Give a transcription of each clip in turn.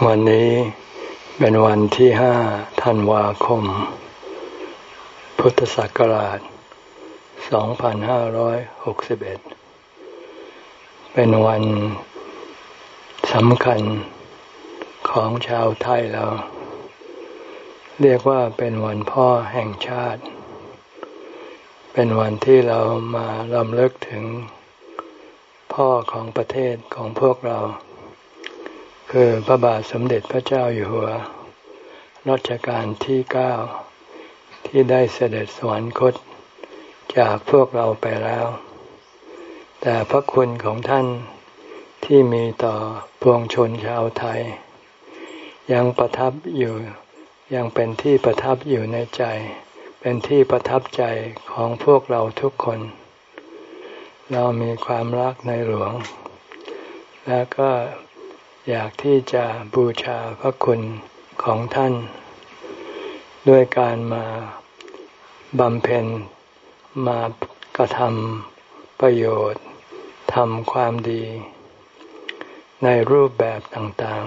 วันนี้เป็นวันที่ห้าธันวาคม พุทธศักราช 2561 เป็นวันสำคัญของชาวไทยเรา เรียกว่าเป็นวันพ่อแห่งชาติ เป็นวันที่เรามาลำเลิกถึงพ่อของประเทศของพวกเรา คือพระบาทสมเด็จพระเจ้าอยู่หัวรัชกาลที่เก้าที่ได้เสด็จสวรรคตจากพวกเราไปแล้ว แต่พระคุณของท่านที่มีต่อพวงชนชาวไทย ยังประทับอยู่ยังเป็นที่ประทับอยู่ในใจ เป็นที่ประทับใจของพวกเราทุกคน เรามีความรักในหลวง แล้วก็ อยากที่จะบูชาพระคุณของท่าน ด้วยการมาบำเพ็ญมากระทำประโยชน์ทำความดี ในรูปแบบต่าง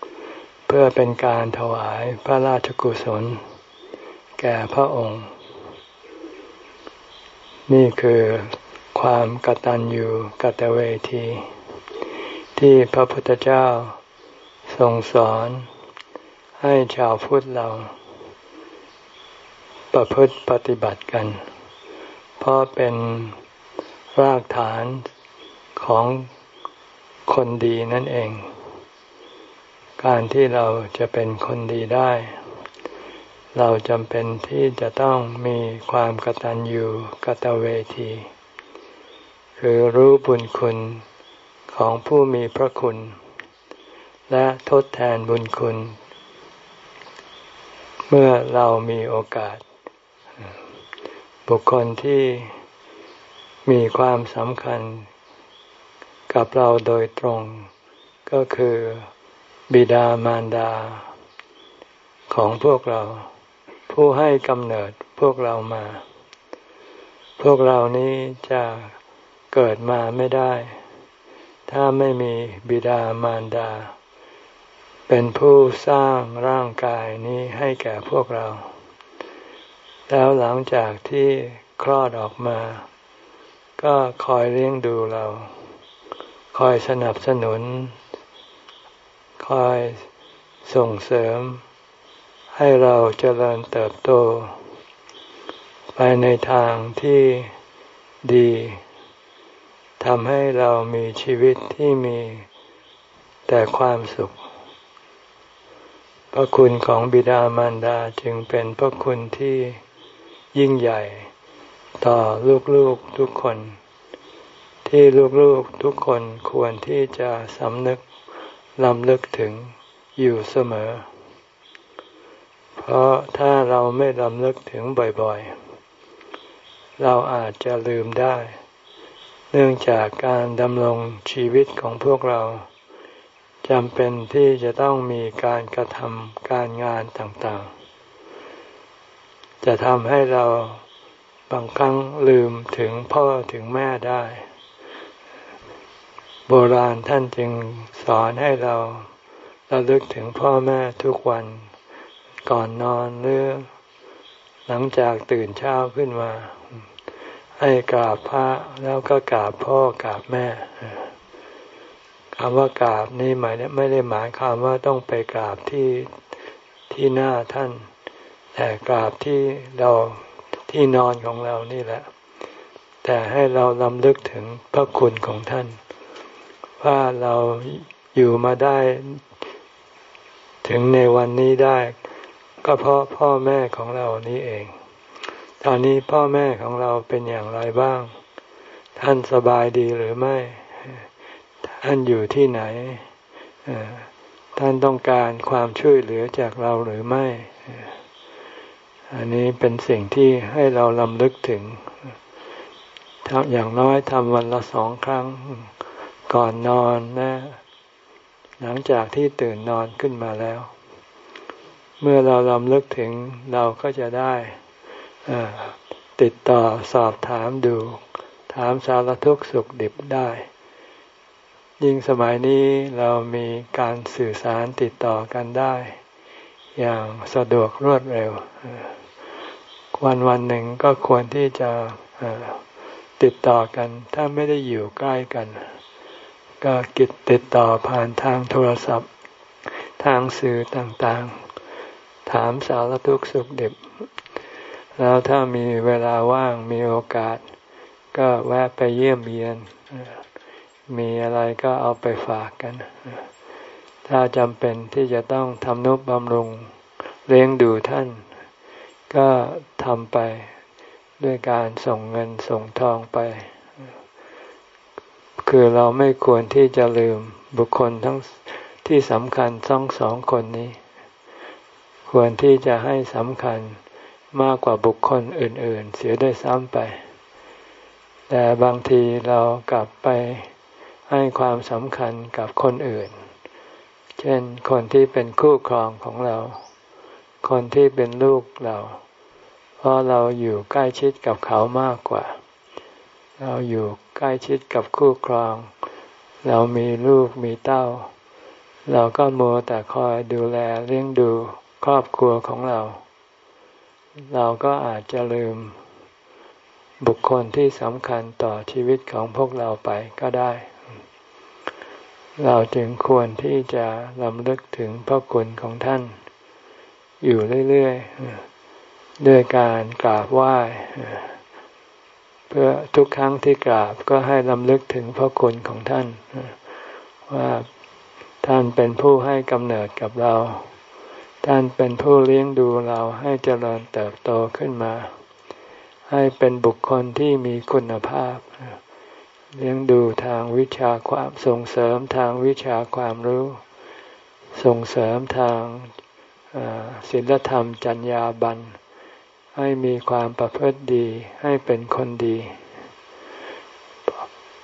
ๆ เพื่อเป็นการถวายพระราชกุศล แก่พระองค์ นี่คือความกตัญญูกตเวที ที่พระพุทธเจ้าทรงสอนให้ชาวพุทธเรา ประพฤติปฏิบัติกัน เพราะเป็นรากฐานของคนดีนั่นเอง การที่เราจะเป็นคนดีได้ เราจำเป็นที่จะต้องมีความกตัญญูกตเวที คือรู้บุญคุณ ของผู้มีพระคุณ และทดแทนบุญคุณ เมื่อเรามีโอกาส บุคคลที่มีความสำคัญกับเราโดยตรง ก็คือบิดามารดา ของพวกเรา ผู้ให้กำเนิดพวกเรามา พวกเรานี้จะเกิดมาไม่ได้ ถ้าไม่มีบิดามารดา เป็นผู้สร้างร่างกายนี้ให้แก่พวกเรา แล้วหลังจากที่คลอดออกมา ก็คอยเลี้ยงดูเรา คอยสนับสนุน คอยส่งเสริม ให้เราเจริญเติบโต ไปในทางที่ดี ทำให้เรามีชีวิตที่มีแต่ความสุข พระคุณของบิดามารดาจึงเป็นพระคุณที่ยิ่งใหญ่ ต่อลูกๆทุกคน ที่ลูกๆทุกคนควรที่จะสำนึกลำลึกถึงอยู่เสมอ เพราะถ้าเราไม่ลำลึกถึงบ่อยๆ เราอาจจะลืมได้ เนื่องจากการดำรงชีวิตของพวกเราจำเป็นที่จะต้องมีการกระทำการงานต่างๆ จะทำให้เราบางครั้งลืมถึงพ่อถึงแม่ได้ โบราณท่านจึงสอนให้เราระลึกถึงพ่อแม่ทุกวันก่อนนอนหรือหลังจากตื่นเช้าขึ้นมา ให้กราบพระแล้วก็กราบพ่อกราบแม่คำว่ากราบนี่หมายไม่ได้หมายความว่าต้องไปกราบที่ที่หน้าท่าน แต่กราบที่เราที่นอนของเรานี่แหละ แต่ให้เราลำลึกถึงพระคุณของท่าน ว่าเราอยู่มาได้ ถึงในวันนี้ได้ ก็เพราะพ่อแม่ของเรานี้เอง ตอนนี้พ่อแม่ของเราเป็นอย่างไรบ้าง ท่านสบายดีหรือไม่ ท่านอยู่ที่ไหน ท่านต้องการความช่วยเหลือจากเราหรือไม่ อันนี้เป็นสิ่งที่ให้เราลำลึกถึง อย่างน้อยทำวันละสองครั้ง ก่อนนอนนะ หลังจากที่ตื่นนอนขึ้นมาแล้ว เมื่อเราลำลึกถึงเราก็จะได้ ติดต่อสอบถามดู ถามสารทุกข์สุขดิบได้ ยิ่งสมัยนี้เรามีการสื่อสารติดต่อกันได้ อย่างสะดวกรวดเร็ว วันวันหนึ่งก็ควรที่จะติดต่อกัน ถ้าไม่ได้อยู่ใกล้กัน ก็กิจติดต่อผ่านทางโทรศัพท์ ทางสื่อต่างๆ ถามสารทุกข์สุขดิบ แล้วถ้ามีเวลาว่างมีโอกาส ก็แวะไปเยี่ยมเยียน มีอะไรก็เอาไปฝากกัน ถ้าจำเป็นที่จะต้องทำนุบำรุงเลี้ยงดูท่าน ก็ทำไปด้วยการส่งเงินส่งทองไป คือเราไม่ควรที่จะลืมบุคคลทั้งที่สำคัญทั้งสองคนนี้ ควรที่จะให้สำคัญ มากกว่าบุคคลอื่น ๆ เสียด้วยซ้ำไป แต่บางทีเรากลับไปให้ความสำคัญกับคนอื่น เช่นคนที่เป็นคู่ครองของเรา คนที่เป็นลูกเรา เพราะเราอยู่ใกล้ชิดกับเขามากกว่า เราอยู่ใกล้ชิดกับคู่ครอง เรามีลูกมีเต้า เราก็มัวแต่คอยดูแลเลี้ยงดูครอบครัวของเรา เราก็อาจจะลืมบุคคลที่สำคัญต่อชีวิตของพวกเราไปก็ได้ เราจึงควรที่จะลำลึกถึงพระคุณของท่าน อยู่เรื่อยๆ ด้วยการกราบไหว้เพื่อทุกครั้งที่กราบก็ให้ลำลึกถึงพระคุณของท่าน ว่าท่านเป็นผู้ให้กำเนิดกับเรา ท่านเป็นผู้เลี้ยงดูเราให้เจริญเติบโตขึ้นมา ให้เป็นบุคคลที่มีคุณภาพ เลี้ยงดูทางวิชาความส่งเสริมทางวิชาความรู้ ส่งเสริมทางศีลธรรมจัญญาบันให้มีความประพฤติดีให้เป็นคนดี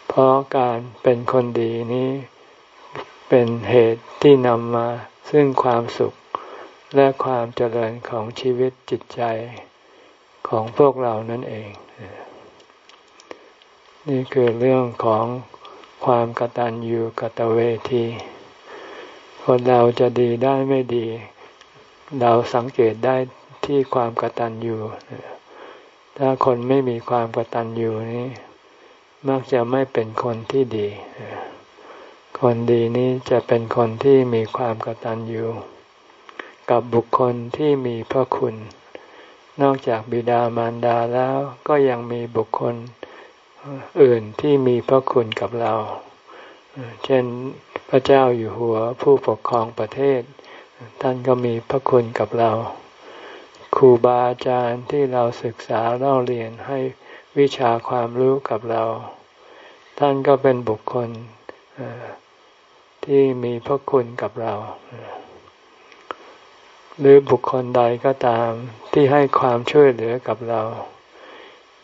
เพราะการเป็นคนดีนี้เป็นเหตุที่นำมาซึ่งความสุข และความเจริญของชีวิตจิตใจของพวกเรานั่นเอง นี่คือเรื่องของความกตัญญูกตเวที คนเราจะดีได้ไม่ดี เราสังเกตได้ที่ความกตัญญูถ้าคนไม่มีความกตัญญูนี้ มักจะไม่เป็นคนที่ดี คนดีนี้จะเป็นคนที่มีความกตัญญู กับบุคคลที่มีพระคุณ นอกจากบิดามารดาแล้วก็ยังมีบุคคลอื่นที่มีพระคุณกับเรา เช่นพระเจ้าอยู่หัวผู้ปกครองประเทศ ท่านก็มีพระคุณกับเรา ครูบาอาจารย์ที่เราศึกษาเล่าเรียนให้วิชาความรู้กับเรา ท่านก็เป็นบุคคลที่มีพระคุณกับเรา หรือบุคคลใดก็ตามที่ให้ความช่วยเหลือกับเรา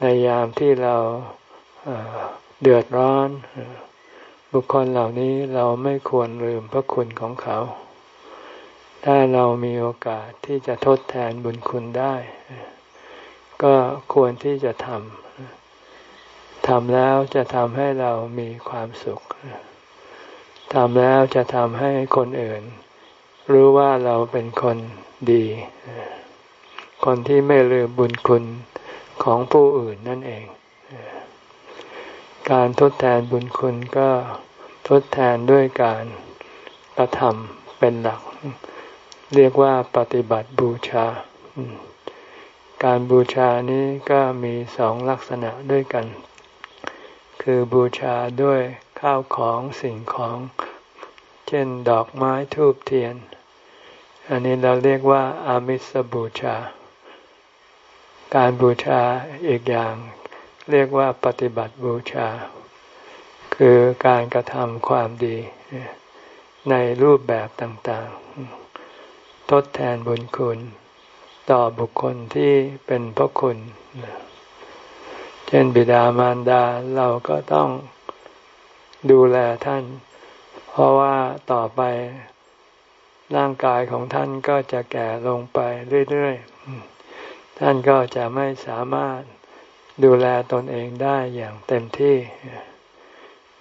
ในยามที่เราเดือดร้อน บุคคลเหล่านี้เราไม่ควรลืมพระคุณของเขา ถ้าเรามีโอกาสที่จะทดแทนบุญคุณได้ ก็ควรที่จะทำทำแล้วจะทำให้เรามีความสุขทำแล้วจะทำให้คนอื่น รู้ว่าเราเป็นคนดี คนที่ไม่ลืมบุญคุณของผู้อื่นนั่นเอง การทดแทนบุญคุณก็ทดแทนด้วยการกระทำเป็นหลัก เรียกว่าปฏิบัติบูชา การบูชานี้ก็มีสองลักษณะด้วยกัน คือบูชาด้วยข้าวของสิ่งของ เช่นดอกไม้ทูบเทียน อันนี้เราเรียกว่าอามิสบูชา การบูชาอีกอย่าง เรียกว่าปฏิบัติบูชา คือการกระทำความดีในรูปแบบต่างๆ ทดแทนบุญคุณ ต่อบุคคลที่เป็นพระคุณ เช่นบิดามารดาเราก็ต้องดูแลท่าน เพราะว่าต่อไปร่างกายของท่านก็จะแก่ลงไปเรื่อยๆ ท่านก็จะไม่สามารถดูแลตนเองได้อย่างเต็มที่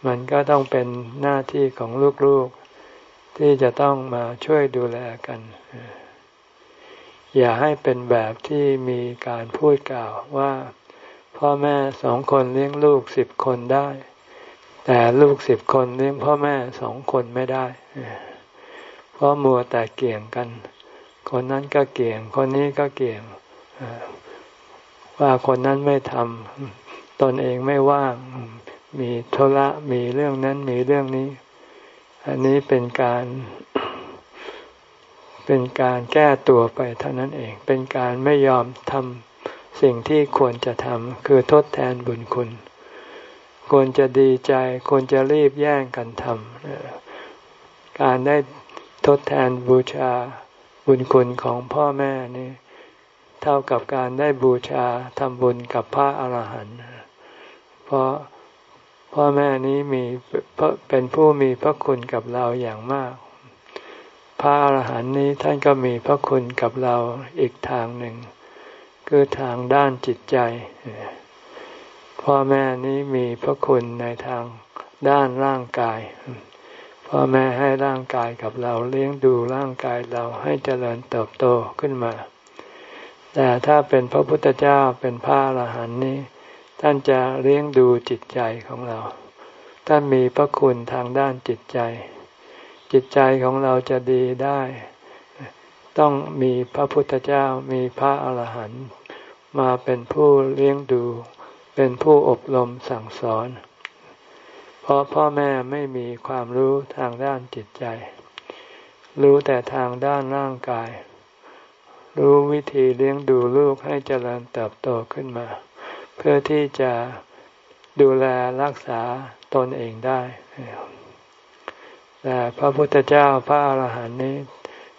มันก็ต้องเป็นหน้าที่ของลูกๆ ที่จะต้องมาช่วยดูแลกัน อย่าให้เป็นแบบที่มีการพูดกล่าวว่า พ่อแม่สองคนเลี้ยงลูกสิบคนได้ แต่ลูกสิบคนเลี้ยงพ่อแม่สองคนไม่ได้ เพราะมัวแต่เกี่ยงกัน คนนั้นก็เกี่ยง คนนี้ก็เกี่ยงว่าคนนั้นไม่ทำตนเองไม่ว่าง มีธุระมีเรื่องนั้นมีเรื่องนี้ อันนี้เป็นการเป็นการแก้ตัวไปเท่านั้นเอง เป็นการไม่ยอมทำสิ่งที่ควรจะทำคือทดแทนบุญคุณ ควรจะดีใจ ควรจะรีบแย่งกันทำการได้ทดแทนบูชาบุญคุณของพ่อแม่นี่เท่ากับการได้บูชาทำบุญกับพระอาหารหันต์เพราะพ่อแม่นี้มีเป็นผู้มีพระคุณกับเราอย่างมาก พระอาหารหันต์นี้ท่านก็มีพระคุณกับเราอีกทางหนึ่ง คือทางด้านจิตใจ พ่อแม่นี้มีพระคุณในทางด้านร่างกาย พ่อแม่ให้ร่างกายกับเราเลี้ยงดูร่างกายเราให้เจริญเติบโตขึ้นมา แต่ถ้าเป็นพระพุทธเจ้าเป็นพระอรหันต์นี้ ท่านจะเลี้ยงดูจิตใจของเรา ท่านมีพระคุณทางด้านจิตใจ จิตใจของเราจะดีได้ ต้องมีพระพุทธเจ้ามีพระอรหันต์มาเป็นผู้เลี้ยงดู เป็นผู้อบรมสั่งสอน เพราะพ่อแม่ไม่มีความรู้ทางด้านจิตใจ รู้แต่ทางด้านร่างกาย รู้วิธีเลี้ยงดูลูกให้เจริญเติบโตขึ้นมา เพื่อที่จะดูแลรักษาตนเองได้ แต่พระพุทธเจ้าพระอาหารหันต์นี้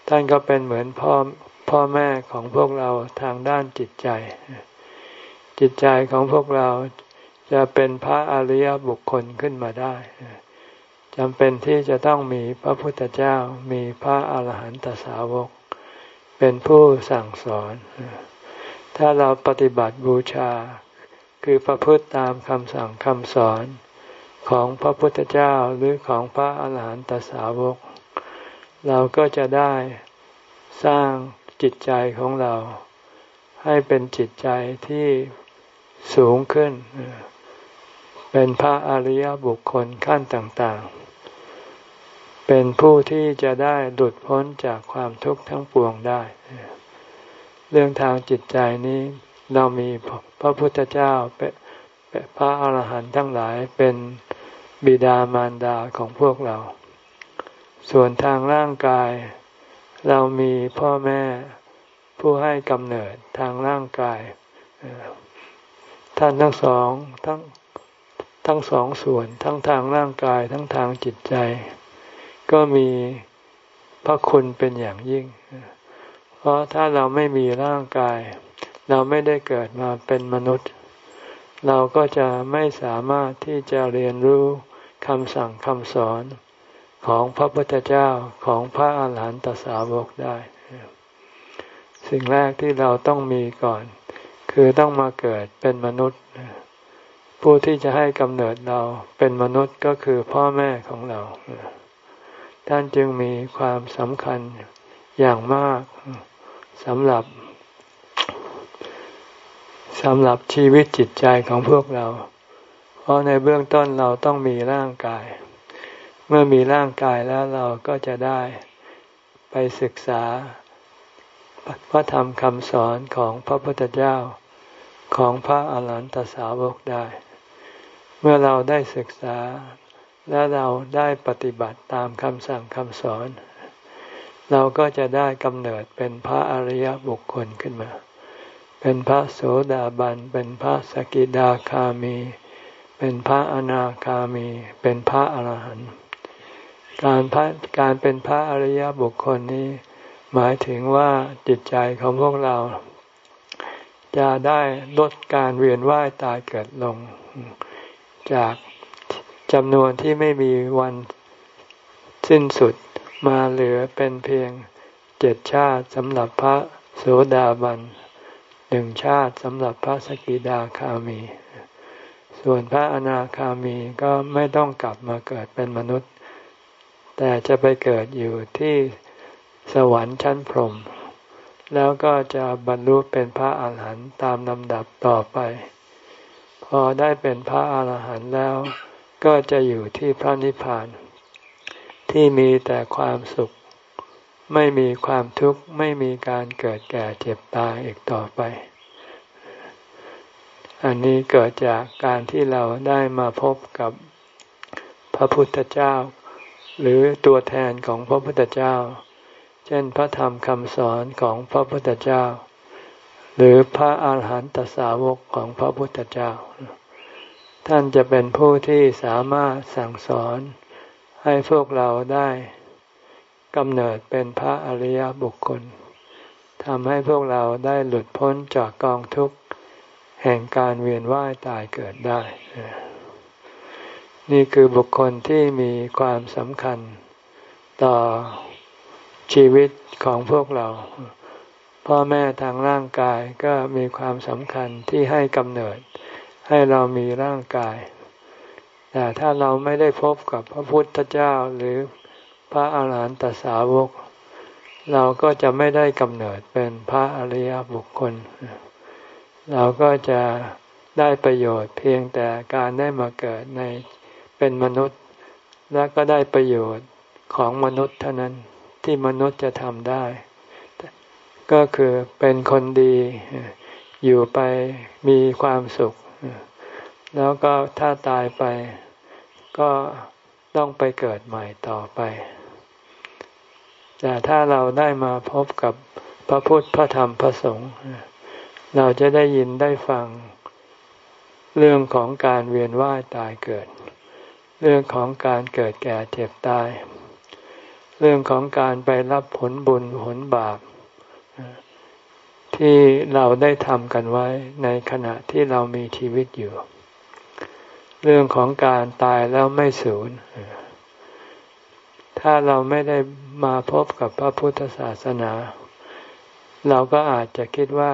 ท่านก็เป็นเหมือนพ่อพ่อแม่ของพวกเราทางด้านจิตใจ จิตใจของพวกเราจะเป็นพระอริยบุคคลขึ้นมาได้จำเป็นที่จะต้องมีพระพุทธเจ้ามีพระอาหารหันตสาวก เป็นผู้สั่งสอน ถ้าเราปฏิบัติบูชา คือประพฤติตามคำสั่งคำสอนของพระพุทธเจ้าหรือของพระอาหารหันตสาวก เราก็จะได้สร้างจิตใจของเรา ให้เป็นจิตใจที่ สูงขึ้น เป็นพระอริยบุคคลขั้นต่าง ๆ เป็นผู้ที่จะได้หลุดพ้นจากความทุกข์ทั้งปวงได้ เรื่องทางจิตใจนี้เรามีพระพุทธเจ้าเป็นพระอาหารหันต์ทั้งหลายเป็นบิดามารดาของพวกเรา ส่วนทางร่างกาย เรามีพ่อแม่ผู้ให้กำเนิดทางร่างกาย ท่านทั้งสองทั้งทั้งสองส่วนทั้งทางร่างกายทั้งทางจิตใจ ก็มีพระคุณเป็นอย่างยิ่ง เพราะถ้าเราไม่มีร่างกาย เราไม่ได้เกิดมาเป็นมนุษย์ เราก็จะไม่สามารถที่จะเรียนรู้คำสั่งคำสอนของพระพุทธเจ้าของพระอาหารหันตสาวกได้ สิ่งแรกที่เราต้องมีก่อน คือต้องมาเกิดเป็นมนุษย์ ผู้ที่จะให้กำเนิดเราเป็นมนุษย์ก็คือพ่อแม่ของเรา ท่านจึงมีความสำคัญอย่างมากสำหรับสำหรับชีวิตจิตใจของพวกเรา เพราะในเบื้องต้นเราต้องมีร่างกาย เมื่อมีร่างกายแล้วเราก็จะได้ไปศึกษาพระธรรมคำสอนของพระพุทธเจ้า ของพระอาหารหันตสาวกได้ เมื่อเราได้ศึกษาและเราได้ปฏิบัติตามคำสั่งคำสอน เราก็จะได้กำเนิดเป็นพระอริยบุคคลขึ้นมา เป็นพระโสดาบัน เป็นพระสกิดาคามี เป็นพระอนาคามี เป็นพระอรหันต์การพระการเป็นพระอริยบุคคลนี้ หมายถึงว่าจิตใจของพวกเรา จะได้ลดการเวียนว่ายตายเกิดลง จากจำนวนที่ไม่มีวันสิ้นสุดมาเหลือเป็นเพียงเจ็ดชาติสำหรับพระโสดาบันหนึ่งชาติสำหรับพระสกิดาคามี ส่วนพระอนาคามีก็ไม่ต้องกลับมาเกิดเป็นมนุษย์ แต่จะไปเกิดอยู่ที่สวรรค์ชั้นพรหม แล้วก็จะบรรลุเป็นพระอาหารหันต์ตามลำดับต่อไป พอได้เป็นพระอาหารหันต์แล้ว ก็จะอยู่ที่พระนิพพาน ที่มีแต่ความสุข ไม่มีความทุกข์ไม่มีการเกิดแก่เจ็บตายอีกต่อไป อันนี้เกิดจากการที่เราได้มาพบกับพระพุทธเจ้า หรือตัวแทนของพระพุทธเจ้า เช่นพระธรรมคำสอนของพระพุทธเจ้า หรือพระอาหารหันตสาวกของพระพุทธเจ้า ท่านจะเป็นผู้ที่สามารถสั่งสอนให้พวกเราได้กำเนิดเป็นพระอริยบุคคลทำให้พวกเราได้หลุดพ้นจากกองทุกข์ แห่งการเวียนว่ายตายเกิดได้ นี่คือบุคคลที่มีความสำคัญต่อ ชีวิตของพวกเรา พ่อแม่ทางร่างกายก็มีความสำคัญที่ให้กำเนิด ให้เรามีร่างกาย แต่ถ้าเราไม่ได้พบกับพระพุทธเจ้าหรือพระอาหารหันตสาวก เราก็จะไม่ได้กำเนิดเป็นพระอริยบุคคล เราก็จะได้ประโยชน์เพียงแต่การได้มาเกิดในเป็นมนุษย์ และก็ได้ประโยชน์ของมนุษย์เท่านั้น ที่มนุษย์จะทำได้ ก็คือเป็นคนดีอยู่ไปมีความสุข แล้วก็ถ้าตายไปก็ต้องไปเกิดใหม่ต่อไป แต่ถ้าเราได้มาพบกับพระพุทธพระธรรมพระสงฆ์เราจะได้ยินได้ฟังเรื่องของการเวียนว่ายตายเกิด เรื่องของการเกิดแก่เจ็บตาย รื่องของการไปรับผลบุญผลบาปที่เราได้ทำกันไว้ในขณะที่เรามีชีวิตอยู่ เรื่องของการตายแล้วไม่สูญถ้าเราไม่ได้มาพบกับพระพุทธศาสนา เราก็อาจจะคิดว่า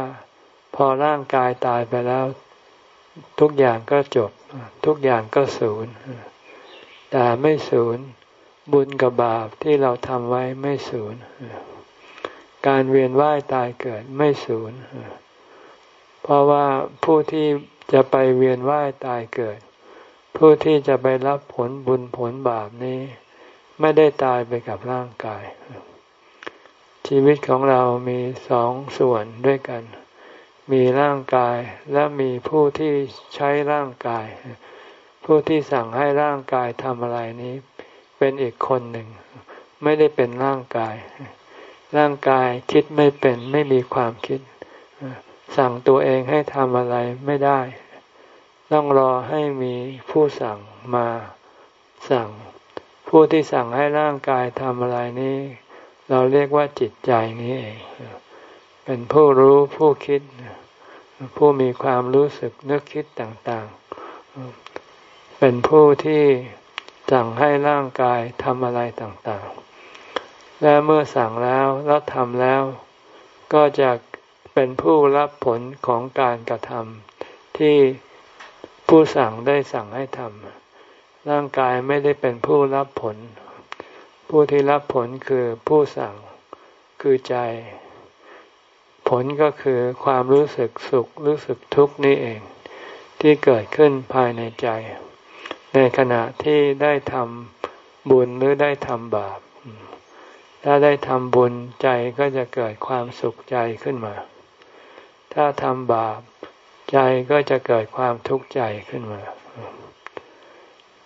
พอร่างกายตายไปแล้ว ทุกอย่างก็จบ ทุกอย่างก็สูญแต่ไม่สูญ บุญกับบาปที่เราทำไว้ไม่สูญการเวียนว่ายตายเกิดไม่สูญเพราะว่าผู้ที่จะไปเวียนว่ายตายเกิด ผู้ที่จะไปรับผลบุญผลบาปนี้ ไม่ได้ตายไปกับร่างกาย ชีวิตของเรามีสองส่วนด้วยกัน มีร่างกายและมีผู้ที่ใช้ร่างกาย ผู้ที่สั่งให้ร่างกายทำอะไรนี้ เป็นอีกคนหนึ่ง ไม่ได้เป็นร่างกาย ร่างกายคิดไม่เป็นไม่มีความคิด สั่งตัวเองให้ทำอะไรไม่ได้ ต้องรอให้มีผู้สั่งมาสั่ง ผู้ที่สั่งให้ร่างกายทำอะไรนี้ เราเรียกว่าจิตใจนี้เองเป็นผู้รู้ผู้คิด ผู้มีความรู้สึกนึกคิดต่างๆ เป็นผู้ที่ สั่งให้ร่างกายทำอะไรต่างๆ และเมื่อสั่งแล้วแล้วทำแล้ว ก็จะเป็นผู้รับผลของการกระทำที่ผู้สั่งได้สั่งให้ทำร่างกายไม่ได้เป็นผู้รับผล ผู้ที่รับผลคือผู้สั่งคือใจ ผลก็คือความรู้สึกสุขรู้สึกทุกข์นี่เอง ที่เกิดขึ้นภายในใจ ในขณะที่ได้ทำบุญหรือได้ทำบาป ถ้าได้ทำบุญใจก็จะเกิดความสุขใจขึ้นมา ถ้าทำบาปใจก็จะเกิดความทุกข์ใจขึ้นมา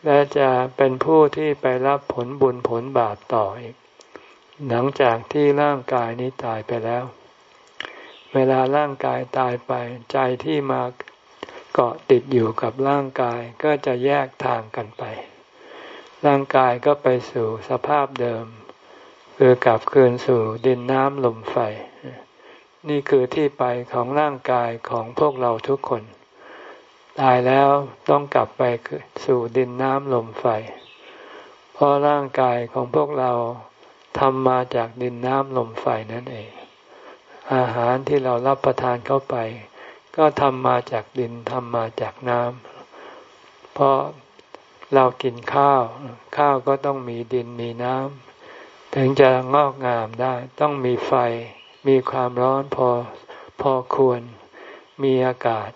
และจะเป็นผู้ที่ไปรับผลบุญผลบาปต่ออีก หลังจากที่ร่างกายนี้ตายไปแล้ว เวลาร่างกายตายไปใจที่มา เกาะติดอยู่กับร่างกายก็จะแยกทางกันไป ร่างกายก็ไปสู่สภาพเดิม คือกลับคืนสู่ดินน้ำลมไฟ นี่คือที่ไปของร่างกายของพวกเราทุกคน ตายแล้วต้องกลับไปสู่ดินน้ำลมไฟ เพราะร่างกายของพวกเราทำมาจากดินน้ำลมไฟนั่นเอง อาหารที่เรารับประทานเข้าไป ก็ทำมาจากดินทำมาจากน้ำเพราะเรากินข้าว ข้าวก็ต้องมีดินมีน้ำถึงจะงอกงามได้ ต้องมีไฟ มีความร้อนพอพอควร มีอากาศ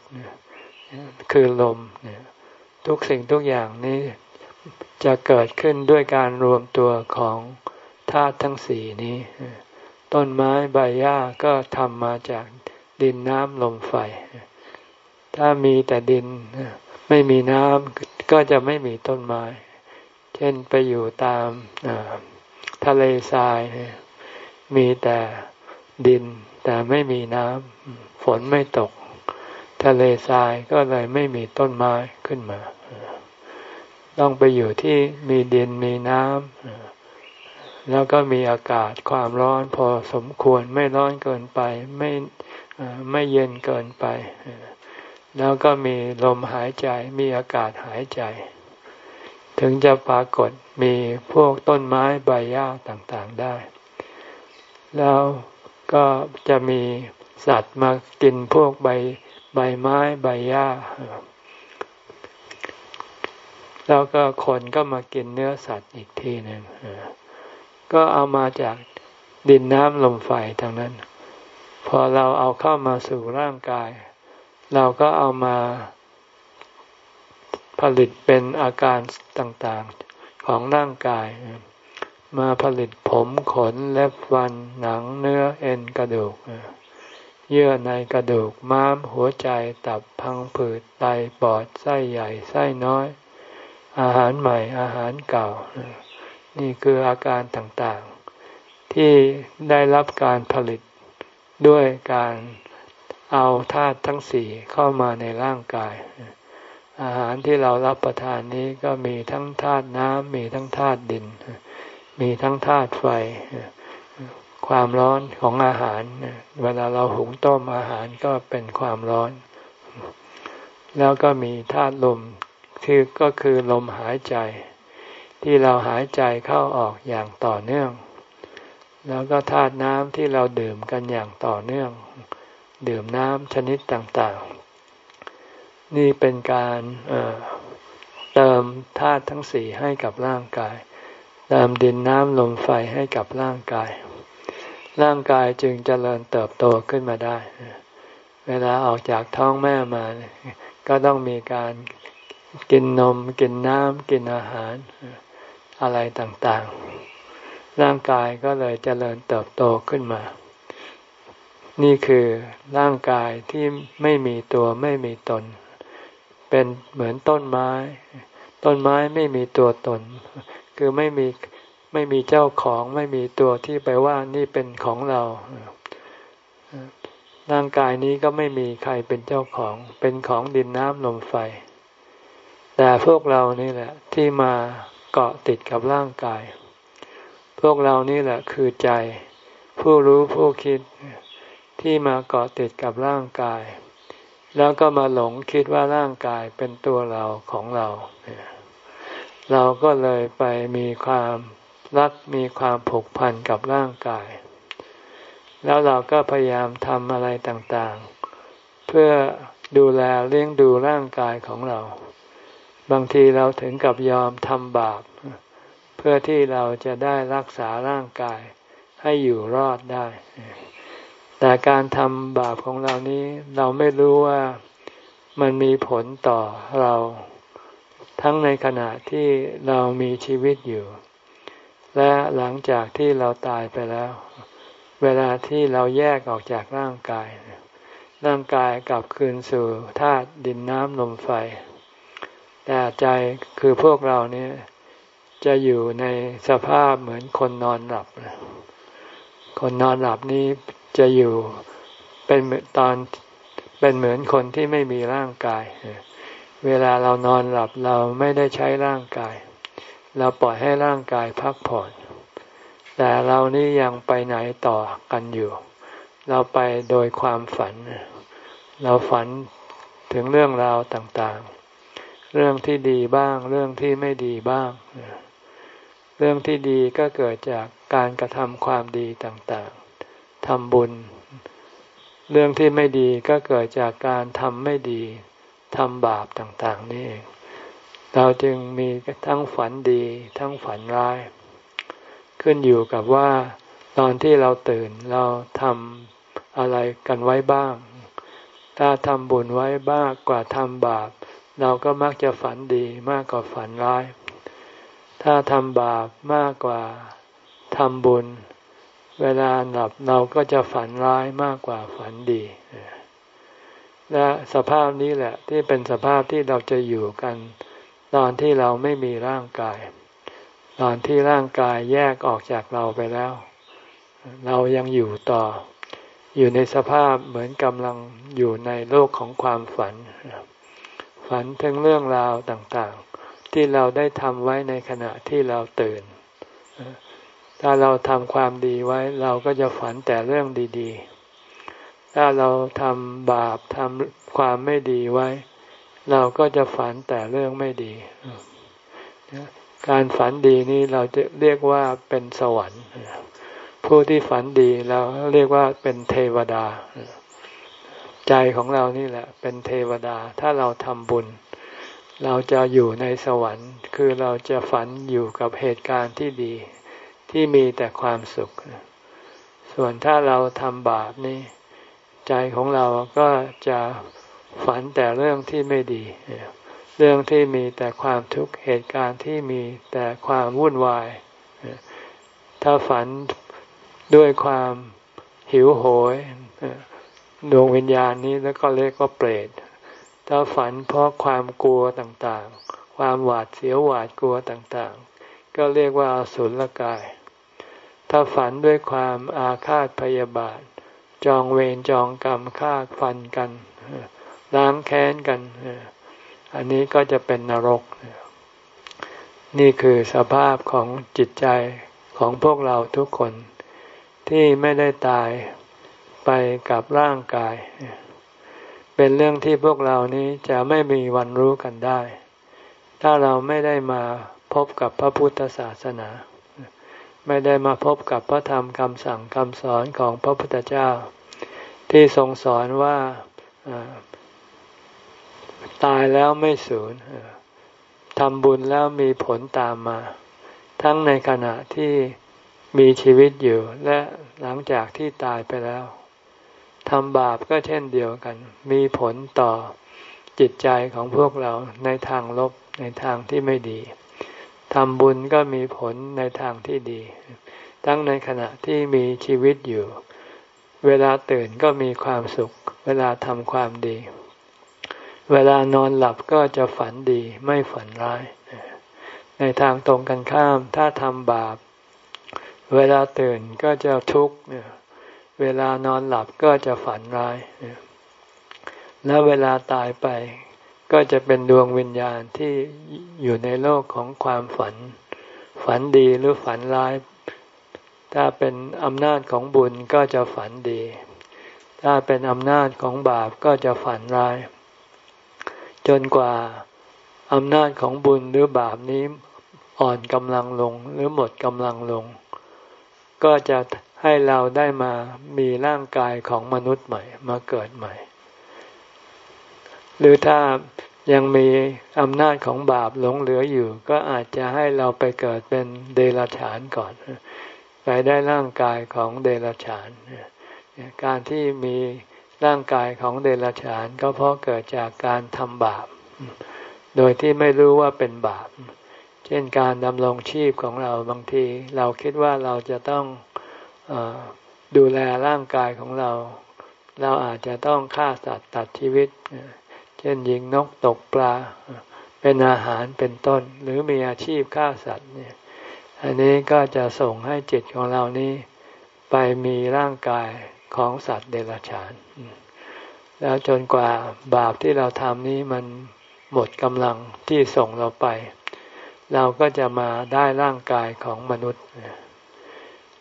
คือลม ทุกสิ่งทุกอย่างนี้จะเกิดขึ้นด้วยการรวมตัวของธาตุทั้งสี่นี้ ต้นไม้ใบหญ้าก็ทำมาจาก ดินน้ำลมไฟ ถ้ามีแต่ดินไม่มีน้ำก็จะไม่มีต้นไม้ เช่นไปอยู่ตามทะเลทรายมีแต่ดินแต่ไม่มีน้ำฝนไม่ตก ทะเลทรายก็เลยไม่มีต้นไม้ขึ้นมา ต้องไปอยู่ที่มีดินมีน้ำแล้วก็มีอากาศความร้อนพอสมควรไม่ร้อนเกินไป ไม่ ไม่เย็นเกินไป แล้วก็มีลมหายใจ มีอากาศหายใจ ถึงจะปรากฏมีพวกต้นไม้ใบหญ้าต่างๆได้ แล้วก็จะมีสัตว์มากินพวกใบใบไม้ใบหญ้า แล้วก็คนก็มากินเนื้อสัตว์อีกทีหนึ่งก็เอามาจากดินน้ำลมไฟทางนั้น พอเราเอาเข้ามาสู่ร่างกาย เราก็เอามาผลิตเป็นอาการต่างๆของร่างกาย มาผลิตผมขนเล็บฟันหนังเนื้อเอ็นกระดูก เยื่อในกระดูกม้ามหัวใจตับพังผืดไตปอดไส้ใหญ่ไส้น้อย อาหารใหม่อาหารเก่า นี่คืออาการต่างๆ ที่ได้รับการผลิต ด้วยการเอาธาตุทั้งสี่เข้ามาในร่างกาย อาหารที่เรารับประทานนี้ก็มีทั้งธาตุน้ำมีทั้งธาตุดิน มีทั้งธาตุไฟ ความร้อนของอาหาร เวลาเราหุงต้มอาหารก็เป็นความร้อน แล้วก็มีธาตุลมคือก็คือลมหายใจ ที่เราหายใจเข้าออกอย่างต่อเนื่อง แล้วก็ธาตุน้ำที่เราดื่มกันอย่างต่อเนื่อง ดื่มน้ำชนิดต่างๆ นี่เป็นการเเติมธาตุทั้งสี่ให้กับร่างกาย เติมดินน้ำลมไฟให้กับร่างกาย ร่างกายจึงจเจริญเติบโตขึ้นมาได้ เวลาออกจากท้องแม่มา ก็ต้องมีการกินนม กินน้ำกินอาหารอะไรต่างๆ ร่างกายก็เลยเจริญเติบโตขึ้นมา นี่คือร่างกายที่ไม่มีตัวไม่มีตน เป็นเหมือนต้นไม้ ต้นไม้ไม่มีตัวตน คือไม่มีไม่มีเจ้าของไม่มีตัวที่ไปว่านี่เป็นของเรา ร่างกายนี้ก็ไม่มีใครเป็นเจ้าของ เป็นของดินน้ำลมไฟ แต่พวกเรานี่แหละที่มาเกาะติดกับร่างกาย พวกเรานี่แหละคือใจ ผู้รู้ผู้คิดที่มาเกาะติดกับร่างกาย แล้วก็มาหลงคิดว่าร่างกายเป็นตัวเราของเรา เราก็เลยไปมีความรักมีความผูกพันกับร่างกาย แล้วเราก็พยายามทำอะไรต่างๆ เพื่อดูแลเลี้ยงดูร่างกายของเรา บางทีเราถึงกับยอมทำบาป เพื่อที่เราจะได้รักษาร่างกายให้อยู่รอดได้ แต่การทำบาปของเรานี้เราไม่รู้ว่ามันมีผลต่อเราทั้งในขณะที่เรามีชีวิตอยู่ และหลังจากที่เราตายไปแล้ว เวลาที่เราแยกออกจากร่างกาย ร่างกายกลับคืนสู่ธาตุดินน้ำลมไฟ แต่ใจคือพวกเราเนี่ย จะอยู่ในสภาพเหมือนคนนอนหลับ คนนอนหลับนี้จะอยู่เป็นตอนเป็นเหมือนคนที่ไม่มีร่างกาย เวลาเรานอนหลับเราไม่ได้ใช้ร่างกาย เราปล่อยให้ร่างกายพักผ่อน แต่เรานี่ยังไปไหนต่อกันอยู่ เราไปโดยความฝัน เราฝันถึงเรื่องราวต่างๆ เรื่องที่ดีบ้าง เรื่องที่ไม่ดีบ้าง เรื่องที่ดีก็เกิดจากการกระทำความดีต่างๆทำบุญ เรื่องที่ไม่ดีก็เกิดจากการทำไม่ดีทำบาปต่างๆนี่เองเราจึงมีทั้งฝันดีทั้งฝันร้าย ขึ้นอยู่กับว่าตอนที่เราตื่นเราทำอะไรกันไว้บ้าง ถ้าทำบุญไว้บ้างกว่าทำบาป เราก็มักจะฝันดีมากกว่าฝันร้าย ถ้าทำบาปมากกว่าทำบุญ เวลาหลับเราก็จะฝันร้ายมากกว่าฝันดี และสภาพนี้แหละ ที่เป็นสภาพที่เราจะอยู่กัน ตอนที่เราไม่มีร่างกาย ตอนที่ร่างกายแยกออกจากเราไปแล้ว เรายังอยู่ต่อ อยู่ในสภาพเหมือนกำลังอยู่ในโลกของความฝัน ฝันถึงเรื่องราวต่างๆ ที่เราได้ทำไว้ในขณะที่เราตื่น ถ้าเราทำความดีไว้ เราก็จะฝันแต่เรื่องดีๆ ถ้าเราทำบาปทำความไม่ดีไว้ เราก็จะฝันแต่เรื่องไม่ดี การฝันดีนี้เราจะเรียกว่าเป็นสวรรค์ ผู้ที่ฝันดีเราเรียกว่าเป็นเทวดา ใจของเรานี่แหละ เป็นเทวดา ถ้าเราทำบุญ เราจะอยู่ในสวรรค์ คือเราจะฝันอยู่กับเหตุการณ์ที่ดี ที่มีแต่ความสุข ส่วนถ้าเราทำบาปนี่ใจของเราก็จะฝันแต่เรื่องที่ไม่ดี เรื่องที่มีแต่ความทุกข์เหตุการณ์ที่มีแต่ความวุ่นวาย ถ้าฝันด้วยความหิวโหยดวงวิญญาณนี้แล้วก็เรียกว่าเปรต ถ้าฝันเพราะความกลัวต่างๆ ความหวาดเสียวหวาดกลัวต่างๆ ก็เรียกว่าอสุลกาย ถ้าฝันด้วยความอาฆาตพยาบาท จองเวรจองกรรมฆ่าฟันกันล้างแค้นกัน อันนี้ก็จะเป็นนรก นี่คือสภาพของจิตใจของพวกเราทุกคนที่ไม่ได้ตายไปกับร่างกาย เป็นเรื่องที่พวกเรานี้จะไม่มีวันรู้กันได้ ถ้าเราไม่ได้มาพบกับพระพุทธศาสนา ไม่ได้มาพบกับพระธรรมคำสั่งคำสอนของพระพุทธเจ้า ที่ทรงสอนว่าตายแล้วไม่สูญทำบุญแล้วมีผลตามมา ทั้งในขณะที่มีชีวิตอยู่และหลังจากที่ตายไปแล้ว ทำบาปก็เช่นเดียวกัน มีผลต่อจิตใจของพวกเราในทางลบในทางที่ไม่ดีทำบุญก็มีผลในทางที่ดี ทั้งในขณะที่มีชีวิตอยู่ เวลาตื่นก็มีความสุข เวลาทำความดี เวลานอนหลับก็จะฝันดีไม่ฝันร้าย ในทางตรงกันข้ามถ้าทำบาป เวลาตื่นก็จะทุกข์ เวลานอนหลับก็จะฝันร้าย และเวลาตายไปก็จะเป็นดวงวิญญาณที่อยู่ในโลกของความฝัน ฝันดีหรือฝันร้าย ถ้าเป็นอำนาจของบุญก็จะฝันดี ถ้าเป็นอำนาจของบาปก็จะฝันร้าย จนกว่าอำนาจของบุญหรือบาปนี้อ่อนกำลังลงหรือหมดกำลังลง ก็จะ ให้เราได้มามีร่างกายของมนุษย์ใหม่ มาเกิดใหม่ หรือถ้ายังมีอำนาจของบาปหลงเหลืออยู่ ก็อาจจะให้เราไปเกิดเป็นเดรัจฉานก่อนไปได้ร่างกายของเดรัจฉาน การที่มีร่างกายของเดรัจฉาน ก็เพราะเกิดจากการทำบาป โดยที่ไม่รู้ว่าเป็นบาป เช่นการดำรงชีพของเราบางที เราคิดว่าเราจะต้อง ดูแลร่างกายของเรา เราอาจจะต้องฆ่าสัตว์ตัดชีวิต เช่นยิงนกตกปลา เป็นอาหารเป็นต้น หรือมีอาชีพฆ่าสัตว์เนี่ย อันนี้ก็จะส่งให้จิตของเรานี้ ไปมีร่างกายของสัตว์เดรัจฉาน แล้วจนกว่าบาปที่เราทำนี้มันหมดกำลังที่ส่งเราไป เราก็จะมาได้ร่างกายของมนุษย์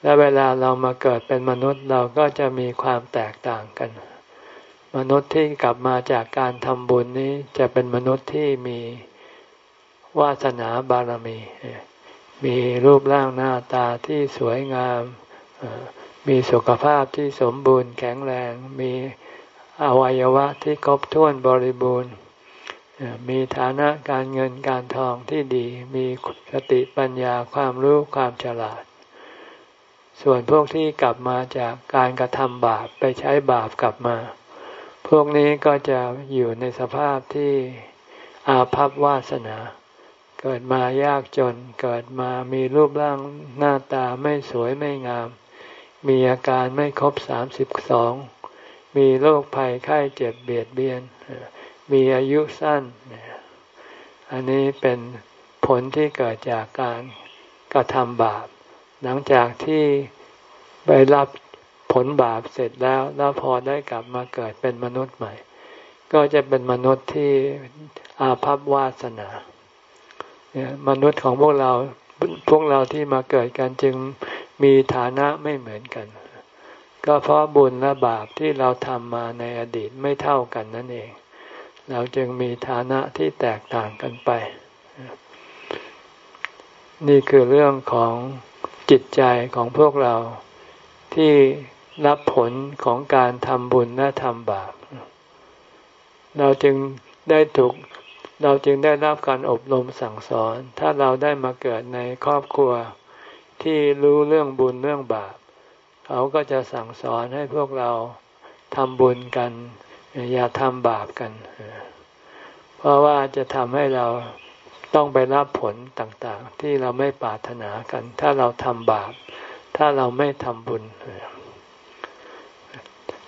และเวลาเรามาเกิดเป็นมนุษย์เราก็จะมีความแตกต่างกัน มนุษย์ที่กลับมาจากการทำบุญนี้จะเป็นมนุษย์ที่มีวาสนาบารมี มีรูปร่างหน้าตาที่สวยงาม มีสุขภาพที่สมบูรณ์แข็งแรง มีอวัยวะที่ครบถ้วนบริบูรณ์ มีฐานะการเงินการทองที่ดี มีสติปัญญาความรู้ความฉลาด ส่วนพวกที่กลับมาจากการกระทำบาปไปใช้บาปกลับมา พวกนี้ก็จะอยู่ในสภาพที่อาภัพวาสนา เกิดมายากจน เกิดมามีรูปร่างหน้าตาไม่สวยไม่งาม มีอาการไม่ครบสามสิบสอง มีโรคภัยไข้เจ็บเบียดเบียน มีอายุสั้น อันนี้เป็นผลที่เกิดจากการกระทำบาป หลังจากที่ไปรับผลบาปเสร็จแล้วแล้วพอได้กลับมาเกิดเป็นมนุษย์ใหม่ ก็จะเป็นมนุษย์ที่อาภัพวาสนาเนี่ยมนุษย์ของพวกเราพวกเราที่มาเกิดกันจึงมีฐานะไม่เหมือนกัน ก็เพราะบุญและบาปที่เราทำมาในอดีตไม่เท่ากันนั่นเอง เราจึงมีฐานะที่แตกต่างกันไป นี่คือเรื่องของ จิตใจของพวกเราที่รับผลของการทำบุญและทำบาป เราจึงได้ถูกเราจึงได้รับการอบรมสั่งสอน ถ้าเราได้มาเกิดในครอบครัวที่รู้เรื่องบุญเรื่องบาป เขาก็จะสั่งสอนให้พวกเราทำบุญกัน อย่าทำบาปกัน เพราะว่าจะทำให้เรา ต้องไปรับผลต่างๆ ที่เราไม่ปรารถนากัน ถ้าเราทำบาป ถ้าเราไม่ทำบุญ